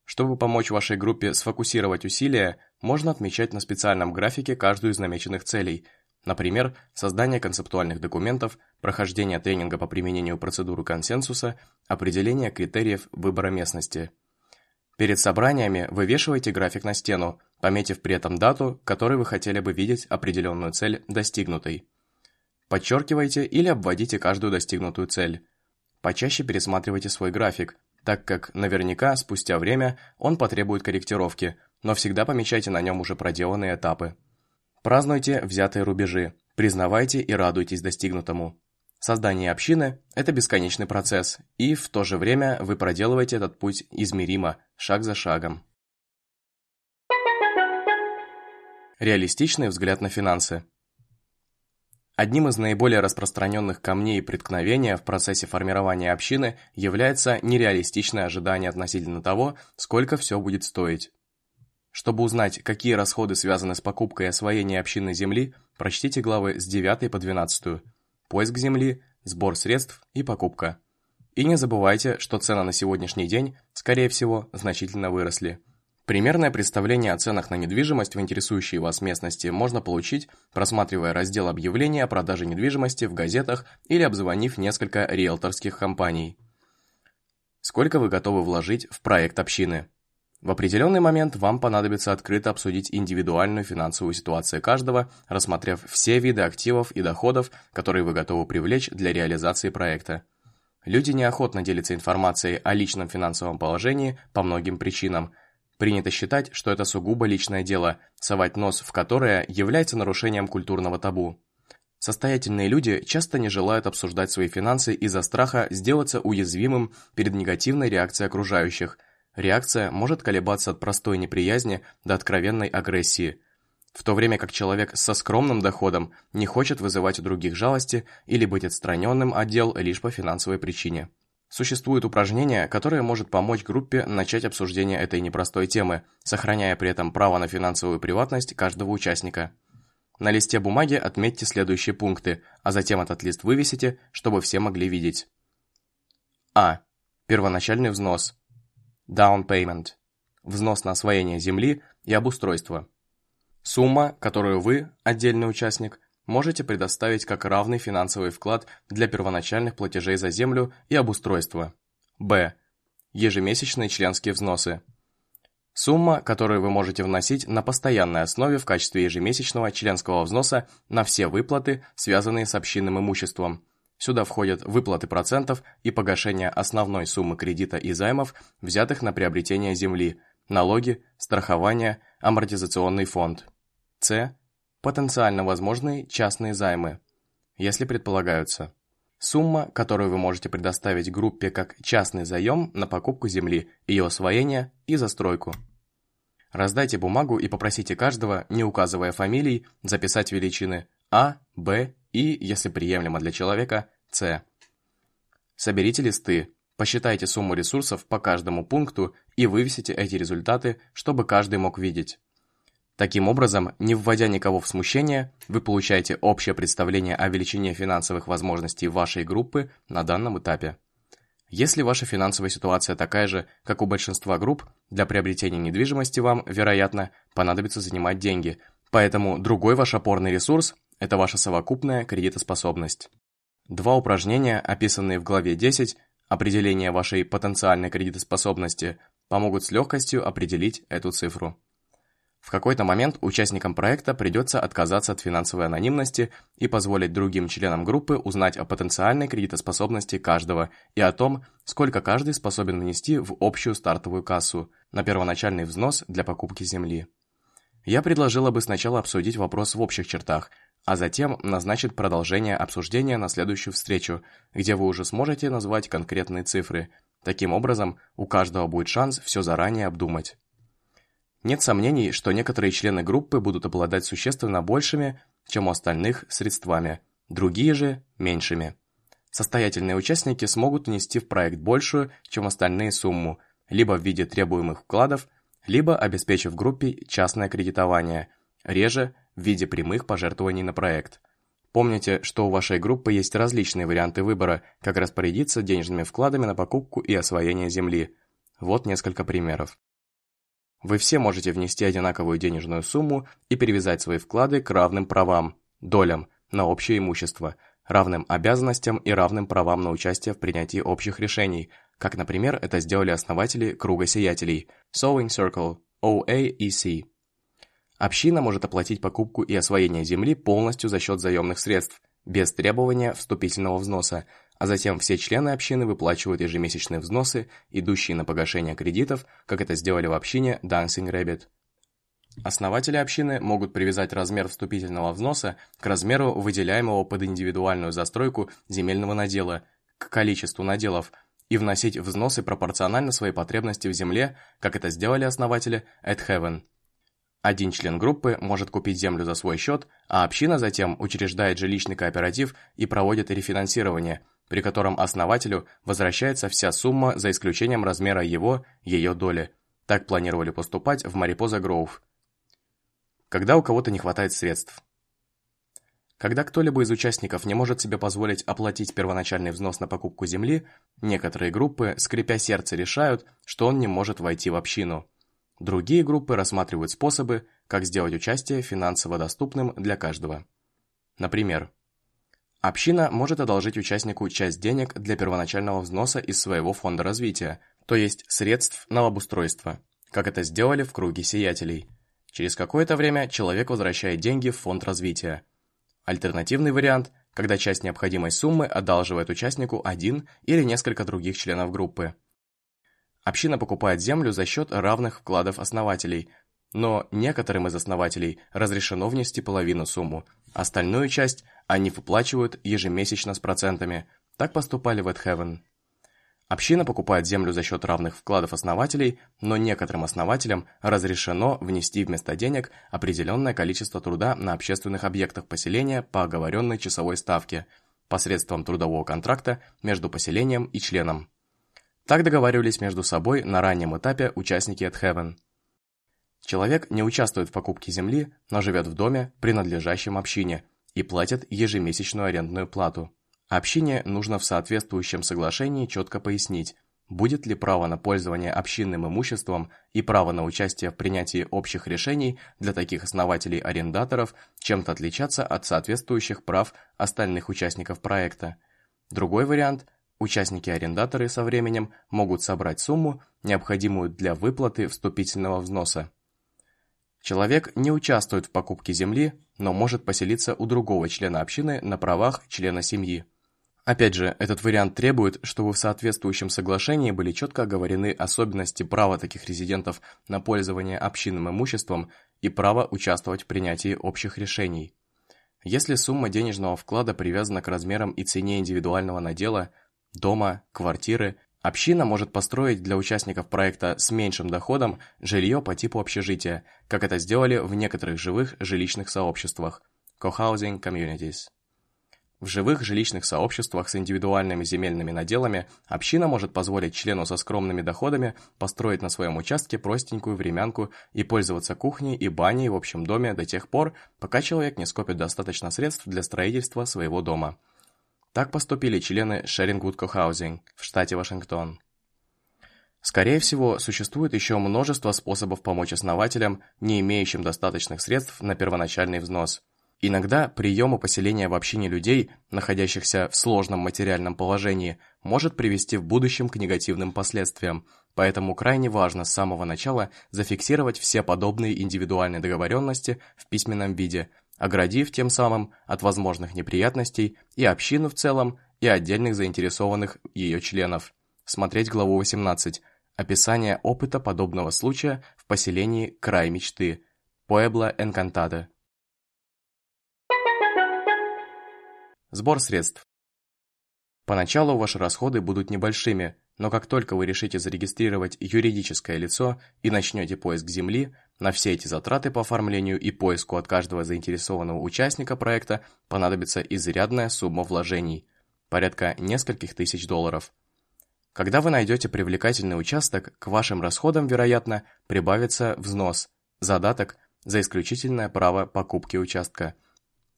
Чтобы помочь вашей группе сфокусировать усилия, можно отмечать на специальном графике каждую из намеченных целей – Например, создание концептуальных документов, прохождение тренинга по применению процедуры консенсуса, определение критериев выбора местности. Перед собраниями вывешивайте график на стену, пометив при этом дату, которой вы хотели бы видеть определенную цель достигнутой. Подчеркивайте или обводите каждую достигнутую цель. Почаще пересматривайте свой график, так как наверняка спустя время он потребует корректировки, но всегда помечайте на нем уже проделанные этапы. Празднуйте взятые рубежи, признавайте и радуйтесь достигнутому. Создание общины – это бесконечный процесс, и в то же время вы проделываете этот путь измеримо, шаг за шагом. Реалистичный взгляд на финансы. Одним из наиболее распространенных камней преткновения в процессе формирования общины является нереалистичное ожидание относительно того, сколько все будет стоить. Чтобы узнать, какие расходы связаны с покупкой и освоением общинной земли, прочтите главы с 9 по 12. Поиск земли, сбор средств и покупка. И не забывайте, что цены на сегодняшний день, скорее всего, значительно выросли. Примерное представление о ценах на недвижимость в интересующей вас местности можно получить, просматривая раздел объявления о продаже недвижимости в газетах или обзвонив несколько риэлторских компаний. Сколько вы готовы вложить в проект общины? В определенный момент вам понадобится открыто обсудить индивидуальную финансовую ситуацию каждого, рассмотрев все виды активов и доходов, которые вы готовы привлечь для реализации проекта. Люди неохотно делятся информацией о личном финансовом положении по многим причинам. Принято считать, что это сугубо личное дело, совать нос в которое является нарушением культурного табу. Состоятельные люди часто не желают обсуждать свои финансы из-за страха сделаться уязвимым перед негативной реакцией окружающих – Реакция может колебаться от простой неприязни до откровенной агрессии, в то время как человек со скромным доходом не хочет вызывать у других жалости или быть отстраненным от дел лишь по финансовой причине. Существует упражнение, которое может помочь группе начать обсуждение этой непростой темы, сохраняя при этом право на финансовую приватность каждого участника. На листе бумаги отметьте следующие пункты, а затем этот лист вывесите, чтобы все могли видеть. А. Первоначальный взнос – Down payment – взнос на освоение земли и обустройство. Сумма, которую вы, отдельный участник, можете предоставить как равный финансовый вклад для первоначальных платежей за землю и обустройство. Б. Ежемесячные членские взносы. Сумма, которую вы можете вносить на постоянной основе в качестве ежемесячного членского взноса на все выплаты, связанные с общинным имуществом, Сюда входят выплаты процентов и погашение основной суммы кредита и займов, взятых на приобретение земли, налоги, страхование, амортизационный фонд. С. Потенциально возможные частные займы, если предполагаются. Сумма, которую вы можете предоставить группе как частный заем на покупку земли, ее освоение и застройку. Раздайте бумагу и попросите каждого, не указывая фамилий, записать величины А, Б и, если приемлемо для человека, С. Соберите листы, посчитайте сумму ресурсов по каждому пункту и вывесите эти результаты, чтобы каждый мог видеть. Таким образом, не вводя никого в смущение, вы получаете общее представление о величине финансовых возможностей вашей группы на данном этапе. Если ваша финансовая ситуация такая же, как у большинства групп, для приобретения недвижимости вам, вероятно, понадобится занимать деньги, поэтому другой ваш опорный ресурс это ваша совокупная кредитоспособность. Два упражнения, описанные в главе 10, определение вашей потенциальной кредитоспособности, помогут с легкостью определить эту цифру. В какой-то момент участникам проекта придется отказаться от финансовой анонимности и позволить другим членам группы узнать о потенциальной кредитоспособности каждого и о том, сколько каждый способен внести в общую стартовую кассу на первоначальный взнос для покупки земли. Я предложила бы сначала обсудить вопрос в общих чертах, а затем назначит продолжение обсуждения на следующую встречу, где вы уже сможете назвать конкретные цифры. Таким образом, у каждого будет шанс все заранее обдумать. Нет сомнений, что некоторые члены группы будут обладать существенно большими, чем у остальных, средствами, другие же – меньшими. Состоятельные участники смогут внести в проект большую, чем остальные сумму, либо в виде требуемых вкладов, либо обеспечив группе частное кредитование, реже в виде прямых пожертвований на проект. Помните, что у вашей группы есть различные варианты выбора, как распорядиться денежными вкладами на покупку и освоение земли. Вот несколько примеров. Вы все можете внести одинаковую денежную сумму и перевязать свои вклады к равным правам, долям, на общее имущество, равным обязанностям и равным правам на участие в принятии общих решений, как, например, это сделали основатели Круга Сиятелей Sewing Circle, OAEC. Община может оплатить покупку и освоение земли полностью за счет заемных средств, без требования вступительного взноса, а затем все члены общины выплачивают ежемесячные взносы, идущие на погашение кредитов, как это сделали в общине Dancing Rabbit. Основатели общины могут привязать размер вступительного взноса к размеру выделяемого под индивидуальную застройку земельного надела, к количеству наделов, и вносить взносы пропорционально своей потребности в земле, как это сделали основатели Heaven. Один член группы может купить землю за свой счет, а община затем учреждает жилищный кооператив и проводит рефинансирование, при котором основателю возвращается вся сумма за исключением размера его, ее доли. Так планировали поступать в Марипоза Гроув. Когда у кого-то не хватает средств. Когда кто-либо из участников не может себе позволить оплатить первоначальный взнос на покупку земли, некоторые группы, скрипя сердце, решают, что он не может войти в общину – Другие группы рассматривают способы, как сделать участие финансово доступным для каждого. Например, община может одолжить участнику часть денег для первоначального взноса из своего фонда развития, то есть средств на обустройство. как это сделали в круге сиятелей. Через какое-то время человек возвращает деньги в фонд развития. Альтернативный вариант, когда часть необходимой суммы одалживает участнику один или несколько других членов группы. Община покупает землю за счет равных вкладов основателей, но некоторым из основателей разрешено внести половину сумму, остальную часть они выплачивают ежемесячно с процентами. Так поступали в Эдхевен. Община покупает землю за счет равных вкладов основателей, но некоторым основателям разрешено внести вместо денег определенное количество труда на общественных объектах поселения по оговоренной часовой ставке посредством трудового контракта между поселением и членом. Так договаривались между собой на раннем этапе участники Эдхевен. Человек не участвует в покупке земли, но живет в доме, принадлежащем общине, и платит ежемесячную арендную плату. Общине нужно в соответствующем соглашении четко пояснить, будет ли право на пользование общинным имуществом и право на участие в принятии общих решений для таких основателей-арендаторов чем-то отличаться от соответствующих прав остальных участников проекта. Другой вариант – Участники-арендаторы со временем могут собрать сумму, необходимую для выплаты вступительного взноса. Человек не участвует в покупке земли, но может поселиться у другого члена общины на правах члена семьи. Опять же, этот вариант требует, чтобы в соответствующем соглашении были четко оговорены особенности права таких резидентов на пользование общинным имуществом и право участвовать в принятии общих решений. Если сумма денежного вклада привязана к размерам и цене индивидуального надела – дома, квартиры, община может построить для участников проекта с меньшим доходом жилье по типу общежития, как это сделали в некоторых живых жилищных сообществах – co-housing communities. В живых жилищных сообществах с индивидуальными земельными наделами община может позволить члену со скромными доходами построить на своем участке простенькую времянку и пользоваться кухней и баней в общем доме до тех пор, пока человек не скопит достаточно средств для строительства своего дома – так поступили члены Sharingwood Cohousing в штате Вашингтон. Скорее всего, существует еще множество способов помочь основателям, не имеющим достаточных средств на первоначальный взнос. Иногда прием поселения в общине людей, находящихся в сложном материальном положении, может привести в будущем к негативным последствиям, поэтому крайне важно с самого начала зафиксировать все подобные индивидуальные договоренности в письменном виде – оградив тем самым от возможных неприятностей и общину в целом, и отдельных заинтересованных ее членов. Смотреть главу 18. Описание опыта подобного случая в поселении Край мечты. Пуэбло Энкантадо. Сбор средств. Поначалу ваши расходы будут небольшими, но как только вы решите зарегистрировать юридическое лицо и начнете поиск земли, на все эти затраты по оформлению и поиску от каждого заинтересованного участника проекта понадобится изрядная сумма вложений, порядка нескольких тысяч долларов. Когда вы найдете привлекательный участок, к вашим расходам, вероятно, прибавится взнос, задаток за исключительное право покупки участка.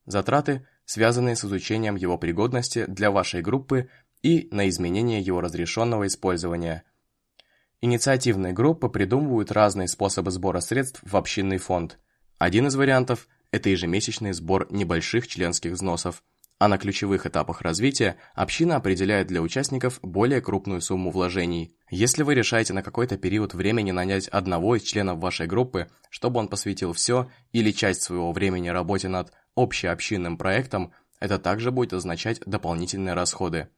Затраты, связанные с изучением его пригодности для вашей группы и на изменение его разрешенного использования – Инициативные группы придумывают разные способы сбора средств в общинный фонд. Один из вариантов – это ежемесячный сбор небольших членских взносов, а на ключевых этапах развития община определяет для участников более крупную сумму вложений. Если вы решаете на какой-то период времени нанять одного из членов вашей группы, чтобы он посвятил все или часть своего времени работе над общеобщинным проектом, это также будет означать дополнительные расходы.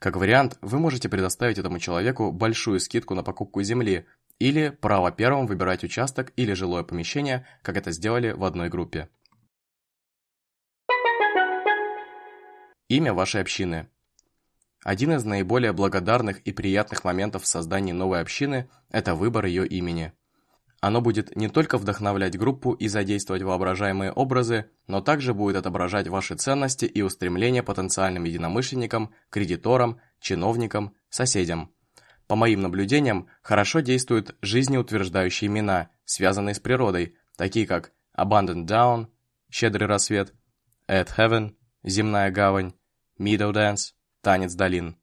Как вариант, вы можете предоставить этому человеку большую скидку на покупку земли или право первым выбирать участок или жилое помещение, как это сделали в одной группе. Имя вашей общины. Один из наиболее благодарных и приятных моментов в создании новой общины – это выбор ее имени. Оно будет не только вдохновлять группу и задействовать воображаемые образы, но также будет отображать ваши ценности и устремления потенциальным единомышленникам, кредиторам, чиновникам, соседям. По моим наблюдениям, хорошо действуют жизнеутверждающие имена, связанные с природой, такие как Abundant Down, Щедрый рассвет, At Heaven, Земная гавань, Meadow Dance, Танец долин.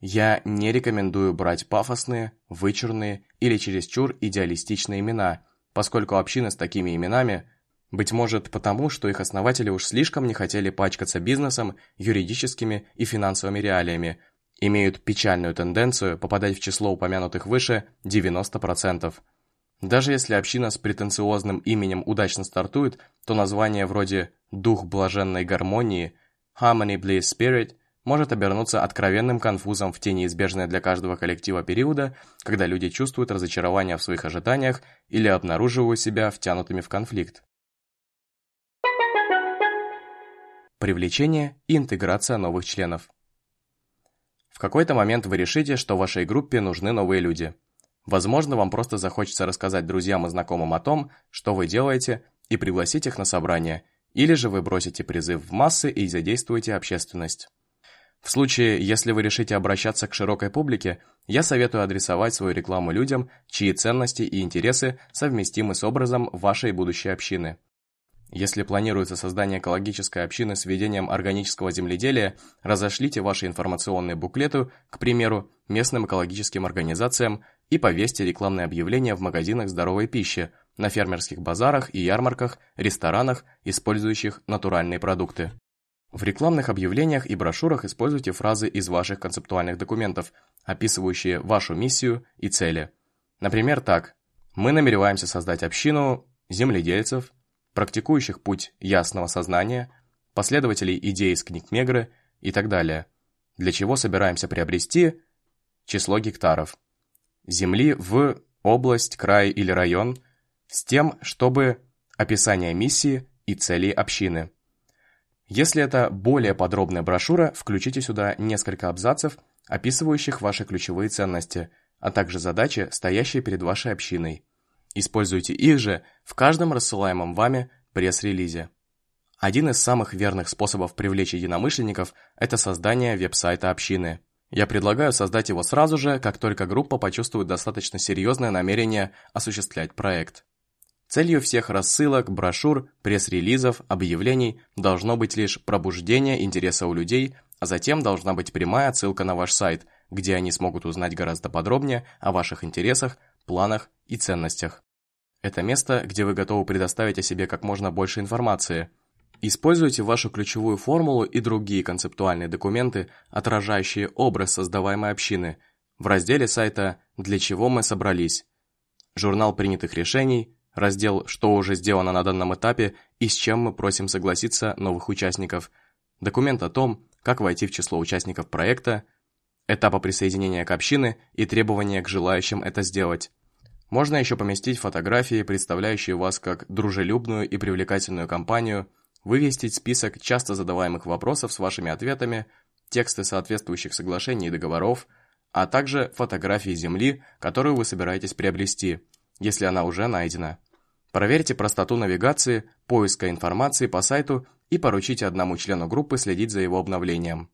Я не рекомендую брать пафосные, вычурные или чересчур идеалистичные имена, поскольку общины с такими именами, быть может потому, что их основатели уж слишком не хотели пачкаться бизнесом, юридическими и финансовыми реалиями, имеют печальную тенденцию попадать в число упомянутых выше 90%. Даже если община с претенциозным именем удачно стартует, то название вроде «Дух блаженной гармонии» Harmony Bliss Spirit может обернуться откровенным конфузом в те неизбежные для каждого коллектива периода, когда люди чувствуют разочарование в своих ожиданиях или обнаруживают себя втянутыми в конфликт. Привлечение и интеграция новых членов. В какой-то момент вы решите, что вашей группе нужны новые люди. Возможно, вам просто захочется рассказать друзьям и знакомым о том, что вы делаете, и пригласить их на собрание, или же вы бросите призыв в массы и задействуете общественность. В случае, если вы решите обращаться к широкой публике, я советую адресовать свою рекламу людям, чьи ценности и интересы совместимы с образом вашей будущей общины. Если планируется создание экологической общины с введением органического земледелия, разошлите ваши информационные буклеты, к примеру, местным экологическим организациям и повесьте рекламные объявления в магазинах здоровой пищи, на фермерских базарах и ярмарках, ресторанах, использующих натуральные продукты. В рекламных объявлениях и брошюрах используйте фразы из ваших концептуальных документов, описывающие вашу миссию и цели. Например, так. Мы намереваемся создать общину земледельцев, практикующих путь ясного сознания, последователей идей из книг Мегры и так далее, для чего собираемся приобрести число гектаров, земли в область, край или район, с тем, чтобы описание миссии и целей общины. Если это более подробная брошюра, включите сюда несколько абзацев, описывающих ваши ключевые ценности, а также задачи, стоящие перед вашей общиной. Используйте их же в каждом рассылаемом вами пресс-релизе. Один из самых верных способов привлечь единомышленников – это создание веб-сайта общины. Я предлагаю создать его сразу же, как только группа почувствует достаточно серьезное намерение осуществлять проект. Целью всех рассылок, брошюр, пресс-релизов, объявлений должно быть лишь пробуждение интереса у людей, а затем должна быть прямая ссылка на ваш сайт, где они смогут узнать гораздо подробнее о ваших интересах, планах и ценностях. Это место, где вы готовы предоставить о себе как можно больше информации. Используйте вашу ключевую формулу и другие концептуальные документы, отражающие образ создаваемой общины, в разделе сайта «Для чего мы собрались», журнал принятых решений, раздел «Что уже сделано на данном этапе и с чем мы просим согласиться новых участников», документ о том, как войти в число участников проекта, этапа присоединения к общине и требования к желающим это сделать. Можно еще поместить фотографии, представляющие вас как дружелюбную и привлекательную компанию, вывестить список часто задаваемых вопросов с вашими ответами, тексты соответствующих соглашений и договоров, а также фотографии земли, которую вы собираетесь приобрести, если она уже найдена. Проверьте простоту навигации, поиска информации по сайту и поручите одному члену группы следить за его обновлением.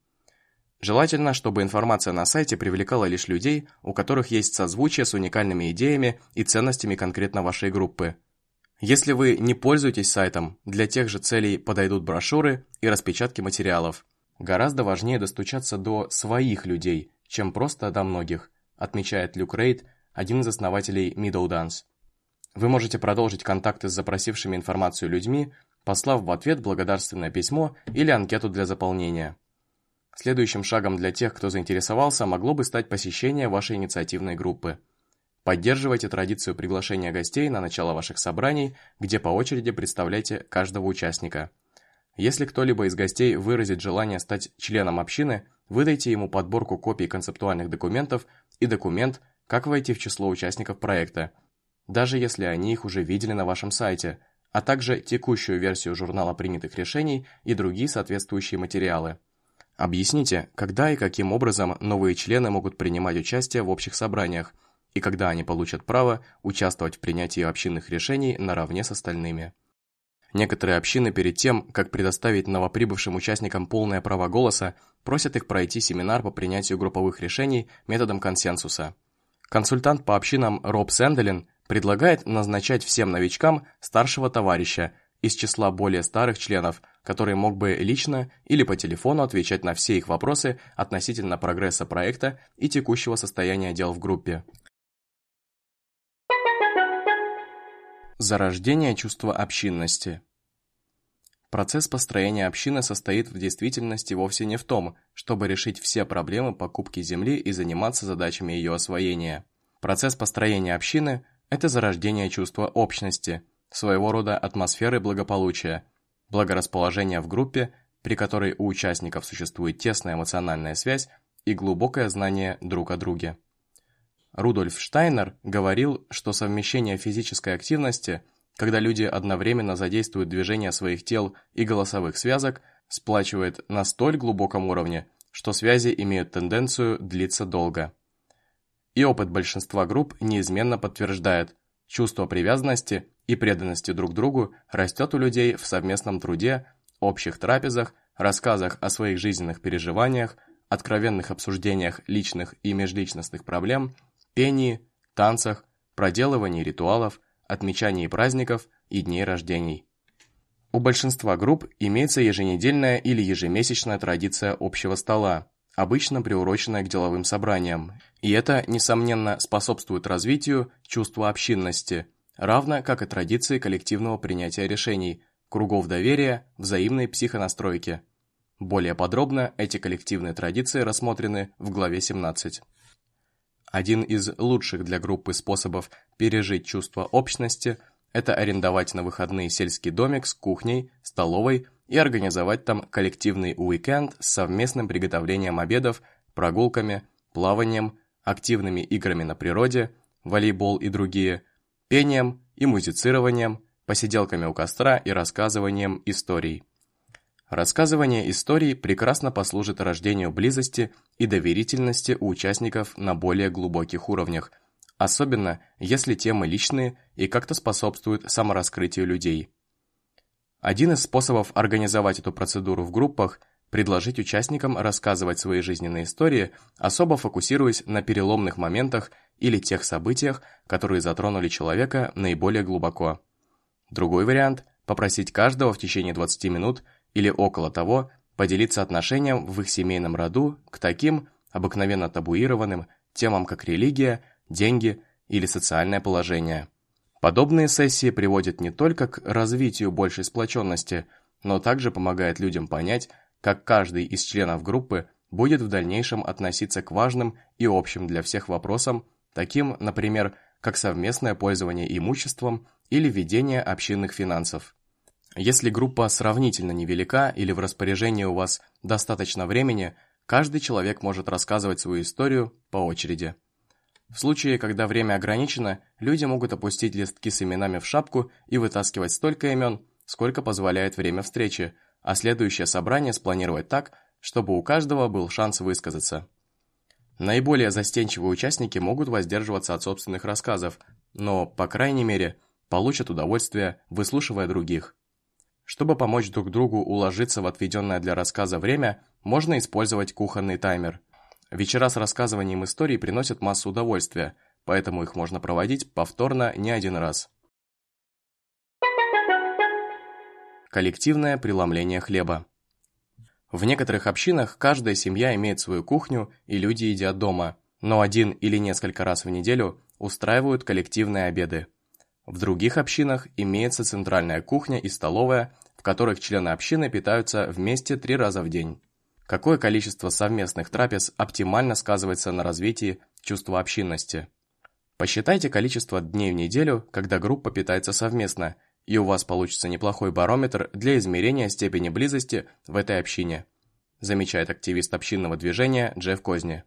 Желательно, чтобы информация на сайте привлекала лишь людей, у которых есть созвучие с уникальными идеями и ценностями конкретно вашей группы. Если вы не пользуетесь сайтом, для тех же целей подойдут брошюры и распечатки материалов. Гораздо важнее достучаться до своих людей, чем просто до многих, отмечает Люк Рейд, один из основателей Middle Dance. Вы можете продолжить контакты с запросившими информацию людьми, послав в ответ благодарственное письмо или анкету для заполнения. Следующим шагом для тех, кто заинтересовался, могло бы стать посещение вашей инициативной группы. Поддерживайте традицию приглашения гостей на начало ваших собраний, где по очереди представляйте каждого участника. Если кто-либо из гостей выразит желание стать членом общины, выдайте ему подборку копий концептуальных документов и документ «Как войти в число участников проекта», даже если они их уже видели на вашем сайте, а также текущую версию журнала принятых решений и другие соответствующие материалы. Объясните, когда и каким образом новые члены могут принимать участие в общих собраниях, и когда они получат право участвовать в принятии общинных решений наравне с остальными. Некоторые общины перед тем, как предоставить новоприбывшим участникам полное право голоса, просят их пройти семинар по принятию групповых решений методом консенсуса. Консультант по общинам Роб Сэнделин предлагает назначать всем новичкам старшего товарища – из числа более старых членов, который мог бы лично или по телефону отвечать на все их вопросы относительно прогресса проекта и текущего состояния дел в группе. Зарождение чувства общинности Процесс построения общины состоит в действительности вовсе не в том, чтобы решить все проблемы покупки земли и заниматься задачами ее освоения. Процесс построения общины это зарождение чувства общности, своего рода атмосферы благополучия, благорасположения в группе, при которой у участников существует тесная эмоциональная связь и глубокое знание друг о друге. Рудольф Штайнер говорил, что совмещение физической активности, когда люди одновременно задействуют движение своих тел и голосовых связок, сплачивает на столь глубоком уровне, что связи имеют тенденцию длиться долго. И опыт большинства групп неизменно подтверждает, чувство привязанности и преданности друг другу растет у людей в совместном труде, общих трапезах, рассказах о своих жизненных переживаниях, откровенных обсуждениях личных и межличностных проблем – пении, танцах, проделывании ритуалов, отмечании праздников и дней рождений. У большинства групп имеется еженедельная или ежемесячная традиция общего стола, обычно приуроченная к деловым собраниям, и это, несомненно, способствует развитию чувства общинности, равно как и традиции коллективного принятия решений, кругов доверия, взаимной психонастройки. Более подробно эти коллективные традиции рассмотрены в главе 17. Один из лучших для группы способов пережить чувство общности – это арендовать на выходные сельский домик с кухней, столовой и организовать там коллективный уикенд с совместным приготовлением обедов, прогулками, плаванием, активными играми на природе, волейбол и другие, пением и музицированием, посиделками у костра и рассказыванием историй. Рассказывание историй прекрасно послужит рождению близости и доверительности у участников на более глубоких уровнях, особенно если темы личные и как-то способствуют самораскрытию людей. Один из способов организовать эту процедуру в группах – предложить участникам рассказывать свои жизненные истории, особо фокусируясь на переломных моментах или тех событиях, которые затронули человека наиболее глубоко. Другой вариант – попросить каждого в течение 20 минут – или около того, поделиться отношением в их семейном роду к таким, обыкновенно табуированным, темам как религия, деньги или социальное положение. Подобные сессии приводят не только к развитию большей сплоченности, но также помогают людям понять, как каждый из членов группы будет в дальнейшем относиться к важным и общим для всех вопросам, таким, например, как совместное пользование имуществом или ведение общинных финансов. Если группа сравнительно невелика или в распоряжении у вас достаточно времени, каждый человек может рассказывать свою историю по очереди. В случае, когда время ограничено, люди могут опустить листки с именами в шапку и вытаскивать столько имен, сколько позволяет время встречи, а следующее собрание спланировать так, чтобы у каждого был шанс высказаться. Наиболее застенчивые участники могут воздерживаться от собственных рассказов, но, по крайней мере, получат удовольствие, выслушивая других. Чтобы помочь друг другу уложиться в отведенное для рассказа время, можно использовать кухонный таймер. Вечера с рассказыванием историй приносят массу удовольствия, поэтому их можно проводить повторно не один раз. Коллективное преломление хлеба. В некоторых общинах каждая семья имеет свою кухню и люди едят дома, но один или несколько раз в неделю устраивают коллективные обеды. В других общинах имеется центральная кухня и столовая, в которых члены общины питаются вместе три раза в день. Какое количество совместных трапез оптимально сказывается на развитии чувства общинности? Посчитайте количество дней в неделю, когда группа питается совместно, и у вас получится неплохой барометр для измерения степени близости в этой общине, замечает активист общинного движения Джефф Козни.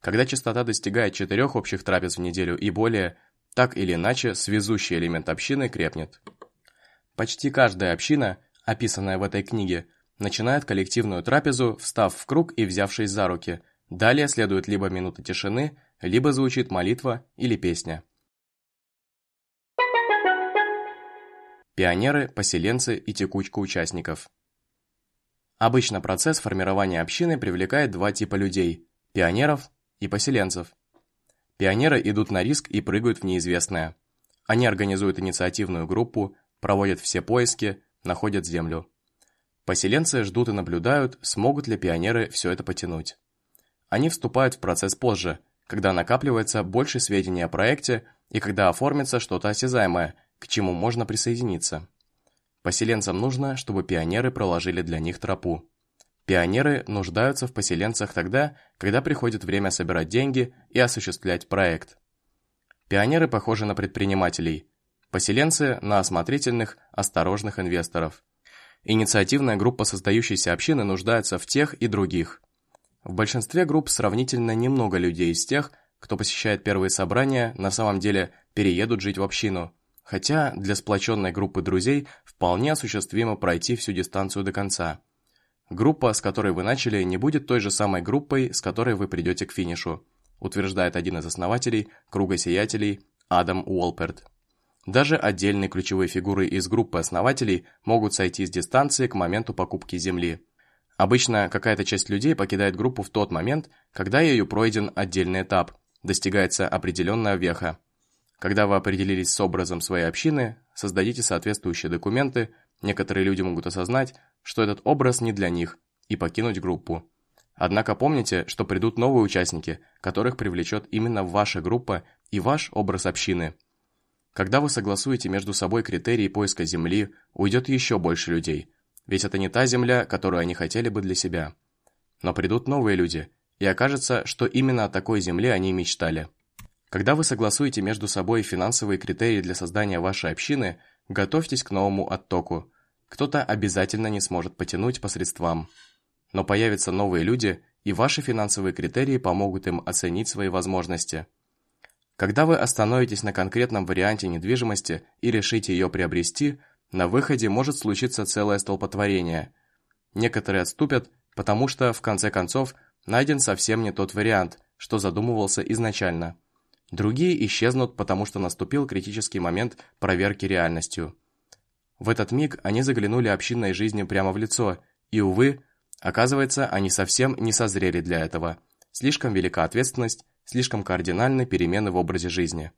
Когда частота достигает четырех общих трапез в неделю и более, так или иначе, связующий элемент общины крепнет. Почти каждая община, описанная в этой книге, начинает коллективную трапезу, встав в круг и взявшись за руки. Далее следует либо минута тишины, либо звучит молитва или песня. Пионеры, поселенцы и текучка участников. Обычно процесс формирования общины привлекает два типа людей – пионеров и поселенцев. Пионеры идут на риск и прыгают в неизвестное. Они организуют инициативную группу, проводят все поиски, находят землю. Поселенцы ждут и наблюдают, смогут ли пионеры все это потянуть. Они вступают в процесс позже, когда накапливается больше сведений о проекте и когда оформится что-то осязаемое, к чему можно присоединиться. Поселенцам нужно, чтобы пионеры проложили для них тропу. Пионеры нуждаются в поселенцах тогда, когда приходит время собирать деньги и осуществлять проект. Пионеры похожи на предпринимателей. Поселенцы – на осмотрительных, осторожных инвесторов. Инициативная группа создающейся общины нуждается в тех и других. В большинстве групп сравнительно немного людей из тех, кто посещает первые собрания, на самом деле переедут жить в общину, хотя для сплоченной группы друзей вполне осуществимо пройти всю дистанцию до конца. Группа, с которой вы начали, не будет той же самой группой, с которой вы придете к финишу, утверждает один из основателей Круга Сиятелей Адам Уолперт. Даже отдельные ключевые фигуры из группы основателей могут сойти с дистанции к моменту покупки земли. Обычно какая-то часть людей покидает группу в тот момент, когда ею пройден отдельный этап, достигается определенная веха. Когда вы определились с образом своей общины, создадите соответствующие документы, некоторые люди могут осознать, что этот образ не для них, и покинуть группу. Однако помните, что придут новые участники, которых привлечет именно ваша группа и ваш образ общины – когда вы согласуете между собой критерии поиска Земли, уйдет еще больше людей, ведь это не та Земля, которую они хотели бы для себя. Но придут новые люди, и окажется, что именно о такой Земле они мечтали. Когда вы согласуете между собой финансовые критерии для создания вашей общины, готовьтесь к новому оттоку. Кто-то обязательно не сможет потянуть по средствам. Но появятся новые люди, и ваши финансовые критерии помогут им оценить свои возможности – когда вы остановитесь на конкретном варианте недвижимости и решите ее приобрести, на выходе может случиться целое столпотворение. Некоторые отступят, потому что, в конце концов, найден совсем не тот вариант, что задумывался изначально. Другие исчезнут, потому что наступил критический момент проверки реальностью. В этот миг они заглянули общинной жизни прямо в лицо, и, увы, оказывается, они совсем не созрели для этого. Слишком велика ответственность, слишком кардинальны перемены в образе жизни.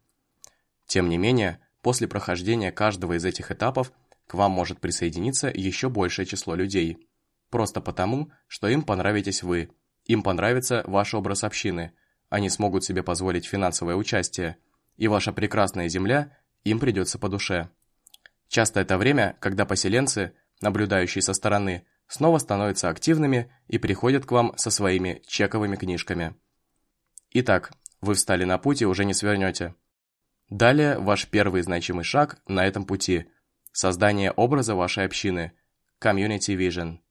Тем не менее, после прохождения каждого из этих этапов к вам может присоединиться еще большее число людей. Просто потому, что им понравитесь вы, им понравится ваш образ общины, они смогут себе позволить финансовое участие, и ваша прекрасная земля им придется по душе. Часто это время, когда поселенцы, наблюдающие со стороны, снова становятся активными и приходят к вам со своими чековыми книжками. Итак, вы встали на путь и уже не свернете. Далее ваш первый значимый шаг на этом пути – создание образа вашей общины – Community Vision –